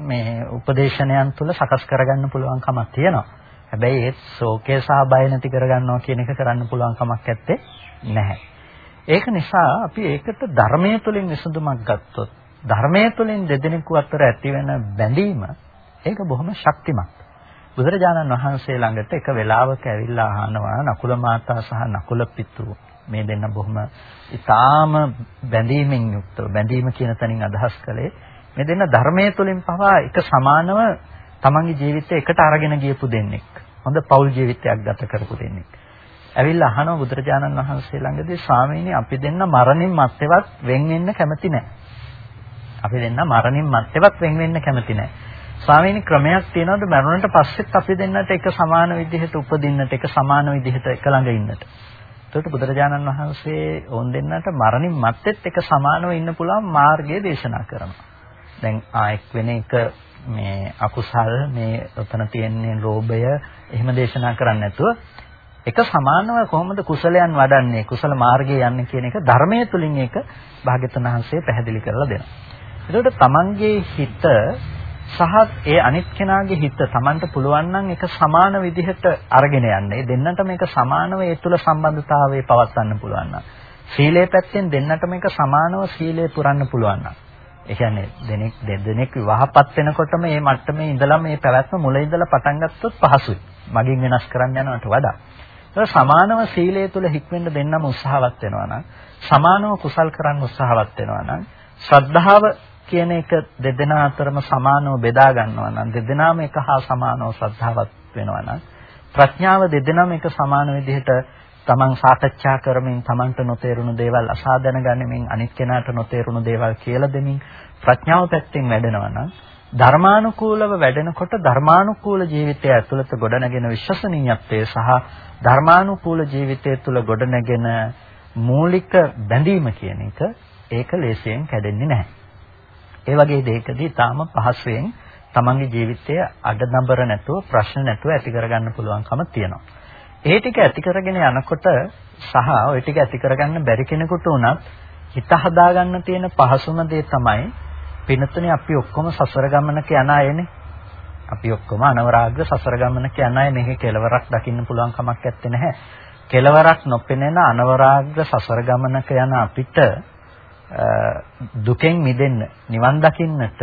මේ උපදේශනයන් තුළ සකස් කරගන්න පුළුවන් කමක් තියෙනවා. හැබැයි ඒ ශෝකය සහ බය නැති කරගන්නවා කියන එක කරන්න පුළුවන් කමක් නැත්තේ නැහැ. ඒක නිසා අපි ඒකට ධර්මයේ තුලින් විසඳුමක් ගත්තොත් ධර්මයේ තුලින් දෙදෙනෙකු අතර ඇතිවෙන බැඳීම ඒක බොහොම ශක්තිමත්. බුදුරජාණන් වහන්සේ ළඟට එක වෙලාවක ඇවිල්ලා අහනවා නකුල මාතා සහ නකුල පිතෘ මේ දෙන්න බොහොම ඊටාම බැඳීමෙන් යුක්තව බැඳීම කියන තැනින් අදහස් කළේ මේ දෙන්න ධර්මයේ තුලින් පවා එක සමානව තමන්ගේ ජීවිතය එකට අරගෙන ගියපු දෙන්නෙක්. හොඳ පෞල් ජීවිතයක් ගත කරපු දෙන්නෙක්. ඇවිල්ලා අහනවා බුදුරජාණන් වහන්සේ ළඟදී ස්වාමීනි අපි දෙන්න මරණින් මත්තේවත් වෙන් වෙන්න කැමති නැහැ. අපි දෙන්න මරණින් මත්තේවත් වෙන් වෙන්න කැමති නැහැ. ස්වාමීනි ක්‍රමයක් තියෙනවද මරණයට පස්සෙත් අපි දෙන්නට එක සමාන විදිහට උපදින්නට එක සමාන විදිහට එක ළඟ ඉන්නට. එතකොට බුදුරජාණන් වහන්සේ ඕන් දෙන්නට මරණින් මත්තෙත් එක සමානව ඉන්න පුළුවන් මාර්ගය දේශනා කරනවා. දැන් ආයෙක් වෙන එක මේ අකුසල් මේ උතන තියෙන්නේ ලෝභය එහෙම දේශනා කරන්නේ නැතුව එක සමානව කොහොමද කුසලයන් වඩන්නේ කුසල මාර්ගයේ යන්නේ කියන එක ධර්මයේ තුලින් ඒක භාග්‍යතුන් වහන්සේ පැහැදිලි කරලා දෙනවා. එතකොට තමන්ගේ හිත සහ ඒ අනිත් කෙනාගේ හිත තමන්ට පුළුවන් නම් ඒක සමාන විදිහට අරගෙන යන්න. ඒ දෙන්නට මේක සමානව ඒ තුල සම්බන්ධතාවය පවත්වන්න පුළුවන් නම්. සීලේ පැත්තෙන් දෙන්නට මේක සමානව සීලේ පුරන්න පුළුවන් නම්. ඒ කියන්නේ දෙනෙක් දෙදෙනෙක් විවාහපත් වෙනකොටම මේ මට්ටමේ ඉඳලා මේ පැවැත්ම මුල ඉඳලා පටන් ගත්තොත් පහසුයි. මගින් වෙනස් කරන්න යනවට වඩා. ඒක සමානව සීලය තුල හික්වෙන්න දෙන්නම උත්සාහවත් වෙනවා නම් සමානව කුසල් කරන්න උත්සාහවත් වෙනවා නම් ශ්‍රද්ධාව කියන එක දෙදෙනා අතරම සමානව බෙදා ගන්නවා නම් දෙදෙනාම එක හා සමානව ශ්‍රද්ධාවත් වෙනවා නම් ප්‍රඥාව දෙදෙනාම එක සමාන විදිහට තමන් සාකච්ඡා කරමින් තමන්ට නොතේරුණු දේවල් අසා දැනගැනීමෙන් අනිත් කෙනාට නොතේරුණු දේවල් කියලා දෙමින් ප්‍රඥාව පැත්තෙන් වැඩෙනවා නම් ධර්මානුකූලව වැඩෙනකොට ධර්මානුකූල ජීවිතය ඇතුළත ගොඩනගෙන විශ්වසනීයත්වය සහ ධර්මානුකූල ජීවිතය තුළ ගොඩනගෙන මූලික බැඳීම කියන එක ඒක ලේසියෙන් කැඩෙන්නේ නැහැ. ඒ වගේ දෙයකදී තාම පහසුවෙන් තමන්ගේ ජීවිතය අඩනබර නැතුව ප්‍රශ්න නැතුව ඇති කරගන්න පුළුවන්කම තියෙනවා. ඒ ටික ඇති කරගෙන යනකොට සහ ওই ටික ඇති කරගන්න බැරි කෙනෙකුට උනත් හිත හදාගන්න තියෙන පහසුම දේ තමයි පිනතුනේ අපි ඔක්කොම සසර ගමනක යන අයනේ. අපි ඔක්කොම අනවරාග්‍ර සසර ගමනක යන අය මේකේ කෙලවරක් දකින්න පුළුවන් කමක් නැත්තේ නැහැ. කෙලවරක් නොපෙනෙන අනවරාග්‍ර සසර ගමනක යන අපිට දුකෙන් මිදෙන්න නිවන් දකින්නට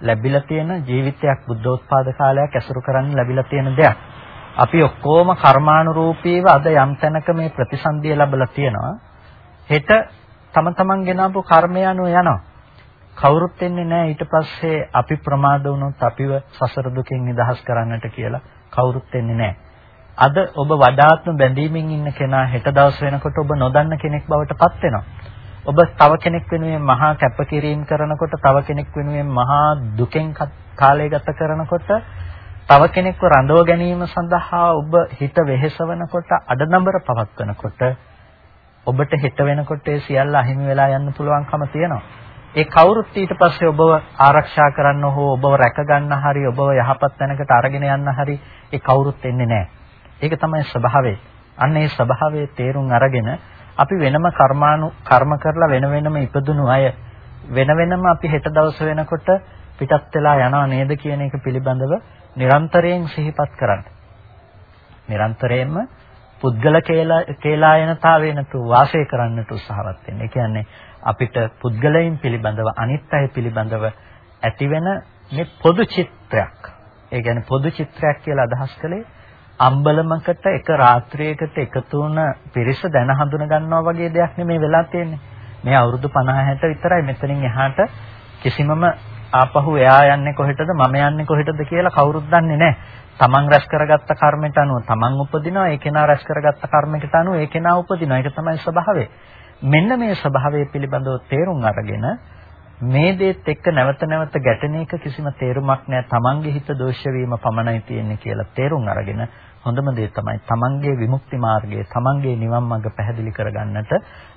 ලැබිලා තියෙන ජීවිතයක් බුද්ධෝත්පාද කාලයක් ඇසුරු කරන්න ලැබිලා තියෙන දෙයක්. අපි ඔක්කොම කර්මානුරූපීව අද යම් තැනක මේ ප්‍රතිසන්දිය ලැබලා තියෙනවා. හෙට තම තමන් ගෙනාවු කර්මය අනුව යනවා. කවුරුත් එන්නේ නැහැ ඊට පස්සේ අපි ප්‍රමාද වුණොත් අපිව සසර දුකෙන් නිදහස් කරන්නට කියලා කවුරුත් එන්නේ නැහැ. අද ඔබ වඩාත්ම බැඳීමෙන් ඉන්න කෙනා හෙට දවස් වෙනකොට ඔබ නොදන්න කෙනෙක් බවට පත් වෙනවා. ඔබ තව කෙනෙක් වෙනුවෙන් මහා කැපකිරීම කරනකොට තව කෙනෙක් වෙනුවෙන් මහා දුකෙන් කාලය ගත කරනකොට තව කෙනෙක්ව රඳව ගැනීම සඳහා ඔබ හිත වෙහෙසවනකොට අඩනබර පවත්වනකොට ඔබට හිත වෙනකොට ඒ සියල්ල අහිමි වෙලා යන්න පුළුවන්කම තියෙනවා. ඒ කවුරුත් ඊට පස්සේ ඔබව ආරක්ෂා කරන්න හෝ ඔබව රැක ගන්න හරි ඔබව යහපත් තැනකට අරගෙන යන්න හරි ඒ කවුරුත් එන්නේ නැහැ. ඒක තමයි ස්වභාවය. අන්න ඒ ස්වභාවයේ තේරුම් අරගෙන අපි වෙනම කර්මානු කර්ම කරලා වෙන වෙනම ඉපදුණු අය වෙන වෙනම අපි හෙට දවස වෙනකොට පිටත් වෙලා යනවා නේද කියන එක පිළිබඳව නිරන්තරයෙන් සිහිපත් කරන්න. නිරන්තරයෙන්ම පුද්ගල කේලායනතාවේ නැතු වාසය කරන්නට උත්සාහවත් වෙන්න. ඒ කියන්නේ අපිට පුද්ගලයන් පිළිබඳව අනිත් අය පිළිබඳව ඇතිවෙන මේ පොදු චිත්‍රයක්. ඒ කියන්නේ පොදු චිත්‍රයක් කියලා අදහස් කළේ අම්බලමකට එක රාත්‍රියකට එකතු වුණ පිරිස දැන හඳුන ගන්නවා වගේ දෙයක් නෙමෙයි වෙලා තියෙන්නේ. මේ අවුරුදු 50 60 විතරයි මෙතනින් එහාට කිසිමම ආපහු එයා යන්නේ කොහෙටද මම යන්නේ කොහෙටද කියලා කවුරුත් දන්නේ නැහැ. තමන් රැස් කරගත්ත කර්මයට අනුව තමන් උපදිනවා ඒ කෙනා රැස් කරගත්ත කර්මයකට අනුව ඒ කෙනා උපදිනවා. ඒක තමයි ස්වභාවය. මෙන්න මේ ස්වභාවය පිළිබඳව තේරුම් අරගෙන මේ දේත් එක්ක නැවත නැවත ගැටෙන එක කිසිම තේරුමක් නැහැ. තමන්ගේ හිත දෝෂ වීම පමණයි තියෙන්නේ කියලා තේරුම් අරගෙන හොඳම දේ තමයි තමන්ගේ විමුක්ති මාර්ගය, තමන්ගේ නිවන් මඟ පැහැදිලි කරගන්නට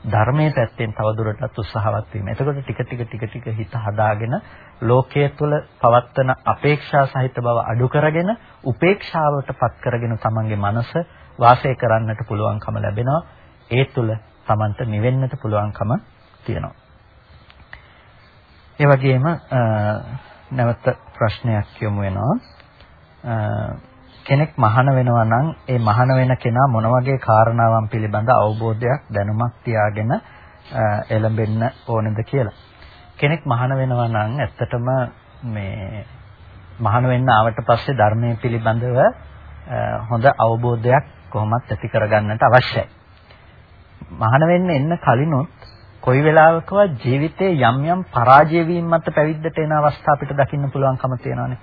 ධර්මයේ පැත්තෙන් තවදුරටත් උත්සාහවත් වීම. එතකොට ටික ටික ටික ටික හිත හදාගෙන ලෝකයේ තුල පවත්තන අපේක්ෂා සහිත බව අඩු කරගෙන උපේක්ෂාවට පත් කරගෙන තමන්ගේ මනස වාසය කරන්නට පුළුවන්කම ලැබෙනවා. ඒ තුල තමන්ට නිවෙන්නට පුළුවන්කම තියෙනවා. ඒ වගේම නැවත ප්‍රශ්නයක් යොමු වෙනවා. කෙනෙක් මහාන වෙනවා නම් ඒ මහාන වෙන කෙනා මොන වගේ කාරණාවන් පිළිබඳ අවබෝධයක් දැනුමක් තියාගෙන එළඹෙන්න ඕනද කියලා. කෙනෙක් මහාන වෙනවා නම් ඇත්තටම මේ මහාන වෙන්න ආවට පස්සේ ධර්මයේ පිළිබඳව හොඳ අවබෝධයක් කොහොමත් ඇති කරගන්නට අවශ්‍යයි. මහාන වෙන්න එන්න කලිනුත් කොයි වෙලාවකවත් ජීවිතයේ යම් යම් පරාජය වීම මත පැවිද්දට එන අවස්ථා අපිට දකින්න පුළුවන්කම තියෙනවානේ.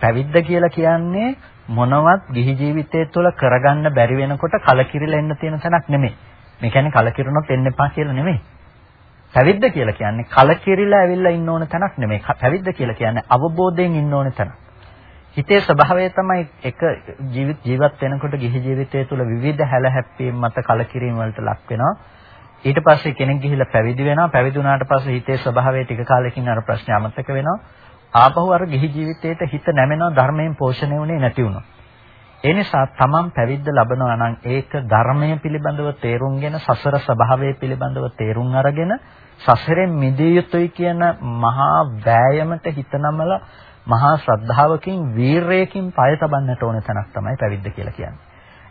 පැවිද්ද කියලා කියන්නේ මොනවත් ගිහි ජීවිතය තුළ කරගන්න බැරි වෙනකොට කලකිරිලා එන්න තියෙන තැනක් නෙමෙයි. මේ කියන්නේ කලකිරුණොත් එන්න එපා කියලා නෙමෙයි. පැවිද්ද කියලා කියන්නේ කලකිරිලා ඇවිල්ලා ඉන්න ඕන තැනක් නෙමෙයි. පැවිද්ද කියලා කියන්නේ අවබෝධයෙන් ඉන්න ඕන තැනක්. හිතේ ස්වභාවය තමයි එක ජීවිත ජීවත් වෙනකොට ගිහි ජීවිතය තුළ විවිධ හැල හැප්පීම් මත කලකිරීම වලට ලක් වෙනවා. ඊට පස්සේ කෙනෙක් ගිහිල්ලා පැවිදි වෙනවා. පැවිදි වුණාට පස්සේ හිතේ ස්වභාවය ටික කාලෙකින් අර ප්‍රශ්නේ අමතක වෙනවා. ආපහු අර ගිහි ජීවිතේට හිත නැමෙනවා ධර්මයෙන් පෝෂණය වුණේ නැති වුණා. ඒ නිසා තමන් පැවිද්ද ලබනවා නම් ඒක ධර්මය පිළිබඳව තේරුම්ගෙන සසර ස්වභාවය පිළිබඳව තේරුම් අරගෙන සසරෙන් මිදිය යුතුයි කියන මහා වෑයමට හිත නමලා මහා ශ්‍රද්ධාවකින් වීරයකින් පය තබන්නට ඕන තැනක් තමයි පැවිද්ද කියලා කියන්නේ.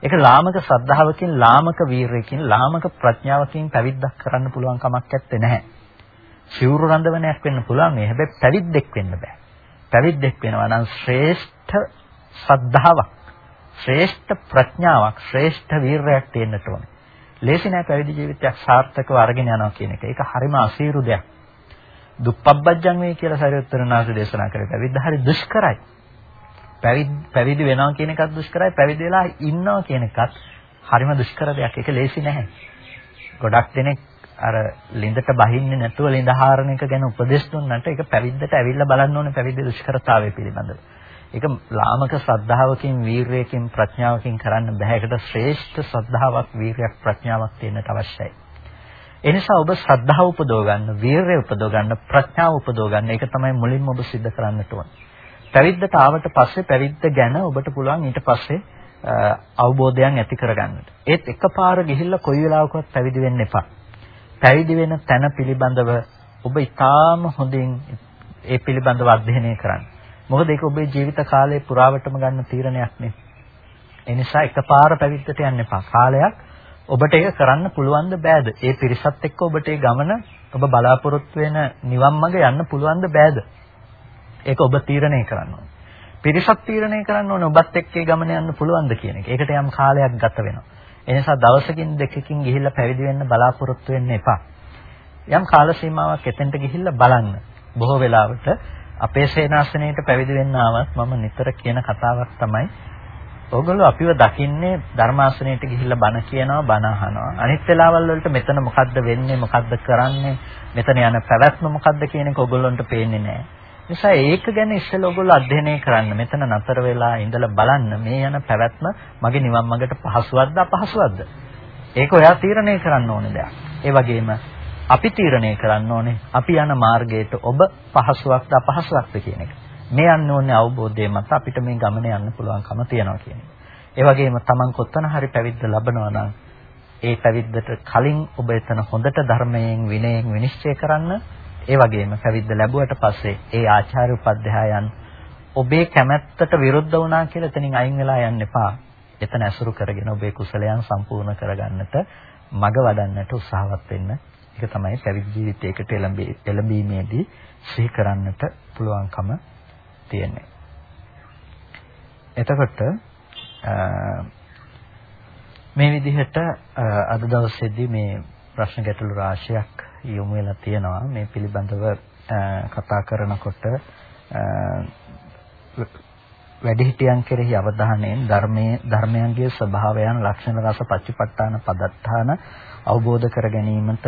ඒක ලාමක ශ්‍රද්ධාවකින් ලාමක වීරයකින් ලාමක ප්‍රඥාවකින් පැවිද්දක් කරන්න පුළුවන් කමක් නැත්තේ නැහැ. සිවුරු රඳවනයක් වෙන්න පුළුවන් මේ හැබැයි පැවිද්දෙක් වෙන්න බෑ. පැවිද්දෙක් වෙනවා නම් ශ්‍රේෂ්ඨ ශ්‍රද්ධාවක් ශ්‍රේෂ්ඨ ප්‍රඥාවක් ශ්‍රේෂ්ඨ වීරයක් තියෙන්නට ඕනේ. ලේසි නෑ පැවිදි ජීවිතයක් සාර්ථකව අරගෙන යනවා කියන එක. ඒක හරිම අසීරු දෙයක්. දුප්පබ්බජ්ජන් වේ කියලා සරියුත්තර දේශනා කරේ. පැවිද්ද හරි දුෂ්කරයි. පැවිදි වෙනවා කියන එකත් දුෂ්කරයි. පැවිදි වෙලා ඉන්නවා කියන එකත් හරිම දුෂ්කර දෙයක්. ඒක ලේසි නැහැ. ගොඩක් දෙනෙක් අර ලිඳට බහින්නේ නැතුව ලිඳ හාරන එක ගැන උපදෙස් දුන්නට ඒක පැවිද්දට ඇවිල්ලා බලන්න ඕනේ පැවිදි දුෂ්කරතාවය පිළිබඳව. ඒක ලාමක ශ්‍රද්ධාවකින් වීරයකින් ප්‍රඥාවකින් කරන්න බෑ. ඒකට ශ්‍රේෂ්ඨ ශ්‍රද්ධාවක් වීරයක් ප්‍රඥාවක් තියෙන්නට අවශ්‍යයි. ඒ නිසා ඔබ ශ්‍රද්ධාව උපදව ගන්න, වීරය උපදව ගන්න, ප්‍රඥාව උපදව ගන්න. ඒක තමයි මුලින්ම ඔබ සිද්ධ කරන්නට ඕන. පැවිද්දට ආවට පස්සේ පැවිද්ද ගැන ඔබට පුළුවන් ඊට පස්සේ අවබෝධයක් ඇති කරගන්නට. ඒත් එකපාර ගිහිල්ලා කොයි වෙලාවකවත් පැවිදි වෙන්න එපා. පැවිදි වෙන තැන පිළිබඳව ඔබ ඊටාම හොඳින් ඒ පිළිබඳව අධ්‍යයනය කරන්න. මොකද ඒක ඔබේ ජීවිත කාලය පුරාවටම ගන්න තීරණයක් නේ. ඒ නිසා එකපාර පැවිද්දට යන්න එපා. කාලයක් ඔබට ඒක කරන්න පුළුවන්ද බෑද? ඒ පිරිසත් එක්ක ඔබට ඒ ගමන ඔබ බලාපොරොත්තු වෙන නිවන් මඟ යන්න පුළුවන්ද බෑද? ඒක ඔබ තීරණය කරන්න ඕනේ. පිරිසත් තීරණය කරන්න ඕනේ ඔබත් එක්ක ඒ ගමන යන්න පුළුවන්ද කියන එක. ඒකට යම් කාලයක් ගත වෙනවා. ඒ නිසා දවසකින් දෙකකින් ගිහිල්ලා පැවිදි වෙන්න බලාපොරොත්තු වෙන්න එපා. යම් කාල සීමාවක් එතෙන්ට ගිහිල්ලා බලන්න. බොහෝ වෙලාවට අපේ සේනාසනයේට පැවිදි වෙන්න ආවත් මම නිතර කියන කතාවක් තමයි ඕගොල්ලෝ අපිව දකින්නේ ධර්මාසනයට ගිහිල්ලා බණ කියනවා බණ අහනවා. අනිත් වෙලාවල් වලට මෙතන මොකද්ද වෙන්නේ මොකද්ද කරන්නේ මෙතන යන පැවැත්ම මොකද්ද කියන එක ඕගොල්ලන්ට පේන්නේ නැහැ. නිසා ඒක ගැන ඉස්සෙල්ලා ඔයගොල්ලෝ අධ්‍යයනය කරන්න. මෙතන නතර වෙලා ඉඳලා බලන්න මේ යන පැවැත්ම මගේ නිවන් මාර්ගට පහසුවක්ද අපහසුවක්ද? ඒක ඔයා තීරණය කරන්න ඕනේ දෙයක්. ඒ වගේම අපි තීරණය කරන්න ඕනේ අපි යන මාර්ගයට ඔබ පහසුවක්ද අපහසුවක්ද කියන එක. මේ යන්න ඕනේ අවබෝධය මත අපිට මේ ගමන යන්න පුළුවන්කම තියෙනවා කියන එක. ඒ වගේම Taman කොතන හරි පැවිද්ද ලබනවා නම් ඒ පැවිද්දට කලින් ඔබ එතන හොඳට ධර්මයෙන් විනයෙන් විනිශ්චය කරන්න ඒ වගේම පැවිද්ද ලැබුවට පස්සේ ඒ ආචාර්ය උපධ්‍යායන් ඔබේ කැමැත්තට විරුද්ධ වුණා කියලා එතනින් අයින් වෙලා යන්න එපා. එතන ඇසුරු කරගෙන ඔබේ කුසලයන් සම්පූර්ණ කරගන්නට මඟ වඩන්නට උත්සාහවත් වෙන්න. ඒක තමයි පැවිදි ජීවිතයකට එළඹීමේදී සිහි කරන්නට පුළුවන්කම තියෙන්නේ. එතකොට මේ විදිහට අද දවසේදී මේ ප්‍රශ්න ගැටළු රාශියක් යොමු වෙලා තියෙනවා. මේ පිළිබඳව කතා කරනකොට වැඩිහිටියන් කෙරෙහි අවධානයෙන් ධර්මයේ ධර්මයන්ගේ ස්වභාවයන් ලක්ෂණ රස පච්චපට්ඨාන පදත්තාන අවබෝධ කර ගැනීමට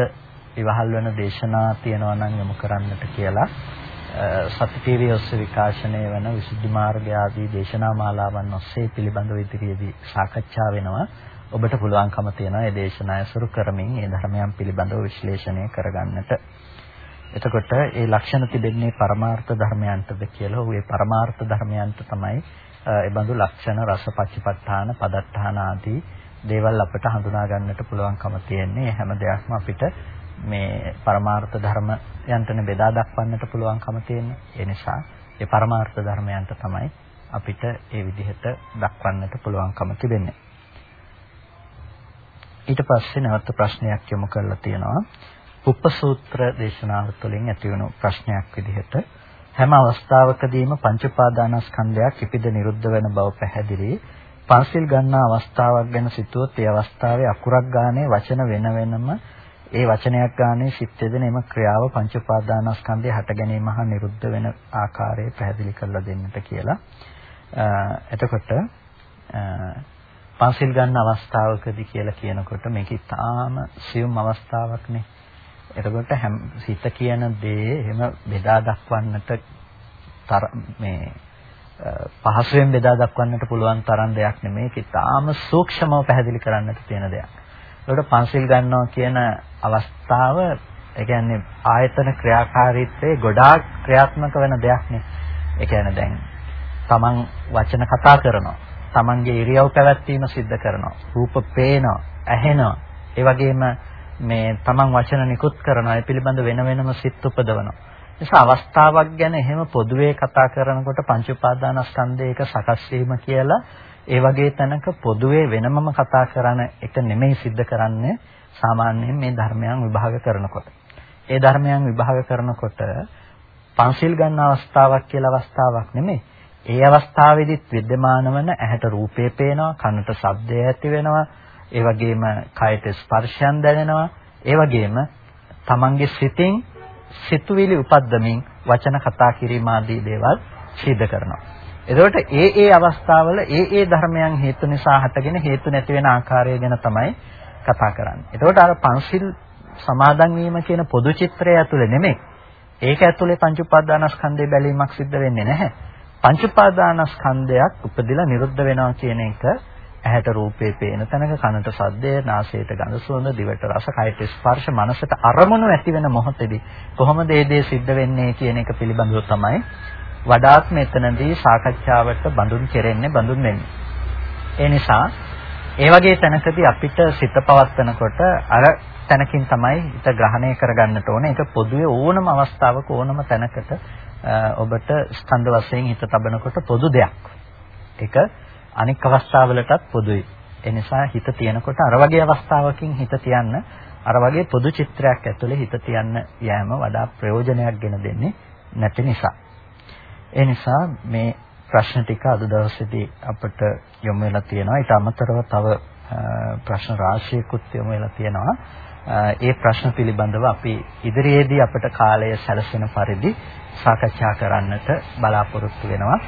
ඉවහල් වෙන දේශනා තියෙනවා නම් යොමු කරන්නට කියලා. සත්‍ය ටීවී ඔස්සේ විකාශනය වන විසුද්ධි මාර්ගය ආදී දේශනා මාලාවන් ඔස්සේ පිළිබඳව ඉදිරියේදී සාකච්ඡා වෙනවා. ඔබට පුළුවන්කම තියෙනවා මේ දේශනාය සුරු කරමින් මේ ධර්මයන් පිළිබඳව විශ්ලේෂණය කරගන්නට. එතකොට ඒ ලක්ෂණ තිබෙන්නේ පරමාර්ථ ධර්මයන්ටද කියලා. ඔහු ඒ පරමාර්ථ ධර්මයන්ට තමයි ඒ බඳු ලක්ෂණ රසපච්චපට්ඨාන පදත්තාන ආදී දේවල් අපිට හඳුනා ගන්නට පුළුවන්කම තියෙන්නේ. හැම දෙයක්ම අපිට මේ පරමාර්ථ ධර්මයන්ටනේ බෙදා දක්වන්නට පුළුවන්කම තියෙන්නේ. ඒ නිසා ඒ පරමාර්ථ ධර්මයන්ට තමයි අපිට ඒ විදිහට දක්වන්නට පුළුවන්කම තිබෙන්නේ. ඊට පස්සේ නැවත ප්‍රශ්නයක් යොමු කරලා තියෙනවා. උපසූත්‍ර දේශනාව තුළින් ඇතිවුණු ප්‍රශ්නයක් විදිහට හැම අවස්ථාවකදීම පංච උපාදානස්කන්ධයක් ඉපිද නිරුද්ධ වෙන බව පැහැදිලි. පන්සිල් ගන්නා අවස්ථාවක් ගැන සිතුවොත් ඒ අවස්ථාවේ අකුරක් ගානේ වචන වෙන වෙනම ඒ වචනයක් ගානේ සිත් දෙන එම ක්‍රියාව පංච උපාදානස්කන්ධය හට ගැනීම හා නිරුද්ධ වෙන ආකාරය පැහැදිලි කරලා දෙන්නට කියලා. එතකොට පන්සිල් ගන්න අවස්ථාවකදී කියලා කියනකොට මේක ඉතාම සියුම් අවස්ථාවක් නේ. එතකොට හැම සිත කියන දේ එහෙම බෙදා දක්වන්නට මේ පහසුවෙන් බෙදා දක්වන්නට පුළුවන් තරම් දෙයක් නෙමෙයි. ඒක ඉතාම සූක්ෂමව පැහැදිලි කරන්නට තියෙන දෙයක්. ඒකට පන්සිල් ගන්නවා කියන අවස්ථාව ඒ කියන්නේ ආයතන ක්‍රියාකාරීත්වයේ ගොඩාක් ක්‍රියාත්මක වෙන දෙයක් නේ. ඒ කියන්නේ දැන් තමන් වචන කතා කරනවා තමන්ගේ ඉරියව් පැවැත්වීම සිද්ධ කරනවා. රූප පේනවා, ඇහෙනවා. ඒ වගේම මේ තමන් වචන නිකුත් කරනවා. ඒ පිළිබඳ වෙන වෙනම සිත් උපදවනවා. නිසා අවස්ථාවක් ගැන එහෙම පොදුවේ කතා කරනකොට පංච උපාදානස්කන්ධයක සකස් වීම කියලා ඒ වගේ තැනක පොදුවේ වෙනමම කතා කරන එක නෙමෙයි සිද්ධ කරන්නේ සාමාන්‍යයෙන් මේ ධර්මයන් විභාග කරනකොට. ඒ ධර්මයන් විභාග කරනකොට පංසිල් ගන්න අවස්ථාවක් කියලා අවස්ථාවක් නෙමෙයි. ඒ අවස්ථාවේදීත් विद्यमान වන ඇහැට රූපේ පේනවා, කනට ශබ්දය ඇති වෙනවා, ඒ වගේම කයට ස්පර්ශයන් දැනෙනවා, ඒ වගේම තමන්ගේ සිතින් සිතුවිලි උපද්දමින් වචන කතා කිරීම ආදී දේවල් සිද්ධ කරනවා. එතකොට ඒ ඒ අවස්ථාවල ඒ ඒ ධර්මයන් හේතු නිසා හටගෙන හේතු නැති වෙන ආකාරය ගැන තමයි කතා කරන්නේ. එතකොට අර පංසිල් සමාදන් වීම කියන පොදු චිත්‍රය ඇතුලේ නෙමෙයි. ඒක ඇතුලේ පංච උපාදානස්කන්ධය බැලීමක් සිද්ධ වෙන්නේ නැහැ. පංච උපාදානස්කන්ධයක් උපදිලා නිරුද්ධ වෙනවා කියන එක ඇහැට රූපේ පේන තැනක කනට ශබ්දය, නාසයට ගඳ සුවඳ, දිවට රස, කයට ස්පර්ශ, මනසට අරමුණු ඇති වෙන මොහොතේදී කොහොමද මේ දේ සිද්ධ වෙන්නේ කියන එක පිළිබඳව තමයි වඩාත් මෙතනදී සාකච්ඡාවට බඳුන් කෙරෙන්නේ බඳුන් වෙන්නේ. ඒ නිසා ඒ වගේ තැනකදී අපිට සිත පවත්නකොට අර තැනකින් තමයි හිත ග්‍රහණය කරගන්නට ඕනේ. ඒක පොදුවේ ඕනම අවස්ථාවක ඕනම තැනකට ඔබට ස්කන්ධ වශයෙන් හිත තබනකොට පොදු දෙයක්. ඒක අනික් අවස්ථාවලටත් පොදුයි. ඒ නිසා හිත තියනකොට අර වගේ අවස්ථාවකින් හිත තියන්න අර වගේ පොදු චිත්‍රයක් ඇතුලේ හිත තියන්න යෑම වඩා ප්‍රයෝජනයක් ගෙන දෙන්නේ නැති නිසා. ඒ නිසා මේ ප්‍රශ්න ටික අද දවසේදී අපිට යොමු වෙලා තියෙනවා. ඊට අමතරව තව ප්‍රශ්න රාශියකුත් යොමු වෙලා තියෙනවා. ඒ ප්‍රශ්න පිළිබඳව අපි ඉදිරියේදී අපට කාලය සැලසෙන පරිදි සාකච්ඡා කරන්නට බලාපොරොත්තු වෙනවා.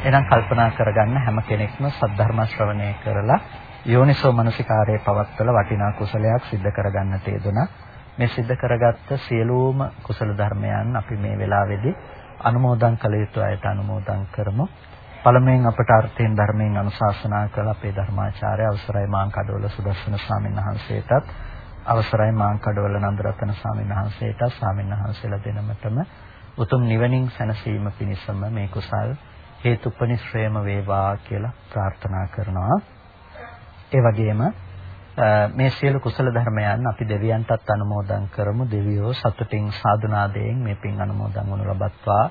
එහෙනම් කල්පනා කරගන්න හැම කෙනෙක්ම සද්ධර්ම ශ්‍රවණය කරලා යෝනිසෝ මනසිකාරයේ පවත්වල වටිනා කුසලයක් සිද්ධ කරගන්නට යෙදුණා. මේ සිද්ධ කරගත්ත සියලුම කුසල ධර්මයන් අපි මේ වෙලාවේදී අනුමෝදන් කළ යුතු අයට අනුමෝදන් කරමු. පළමුවෙන් අපට අර්ථයෙන් ධර්මයෙන් අනුශාසනා කළ අපේ ධර්මාචාර්ය අවසරයි මාංකඩවල සුදස්සන ස්වාමීන් වහන්සේටත් අවසරයි මාංකඩවල නන්දරතන ස්වාමීන් වහන්සේටත් ස්වාමීන් වහන්සේලා දෙනමතම උතුම් නිවනින් සැනසීම පිණිසම මේ කුසල් හේතුපනිශ්‍රේම වේවා කියලා ප්‍රාර්ථනා කරනවා. ඒ වගේම මේ සියලු කුසල ධර්මයන් අපි දෙවියන්ටත් අනුමෝදන් කරමු. දෙවියෝ සතුටින් සාදුනාදයෙන් මේ පින් අනුමෝදන් වනු ලබත්වා.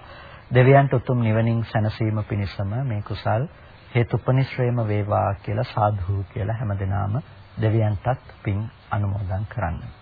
දෙවියන්ට උතුම් නිවනින් සැනසීම පිණිසම මේ කුසල් හේතුපනිශ්‍රේම වේවා කියලා සාදු කියලා හැමදෙනාම දෙවියන්ටත් පින් අනුමෝදන් කරන්නේ.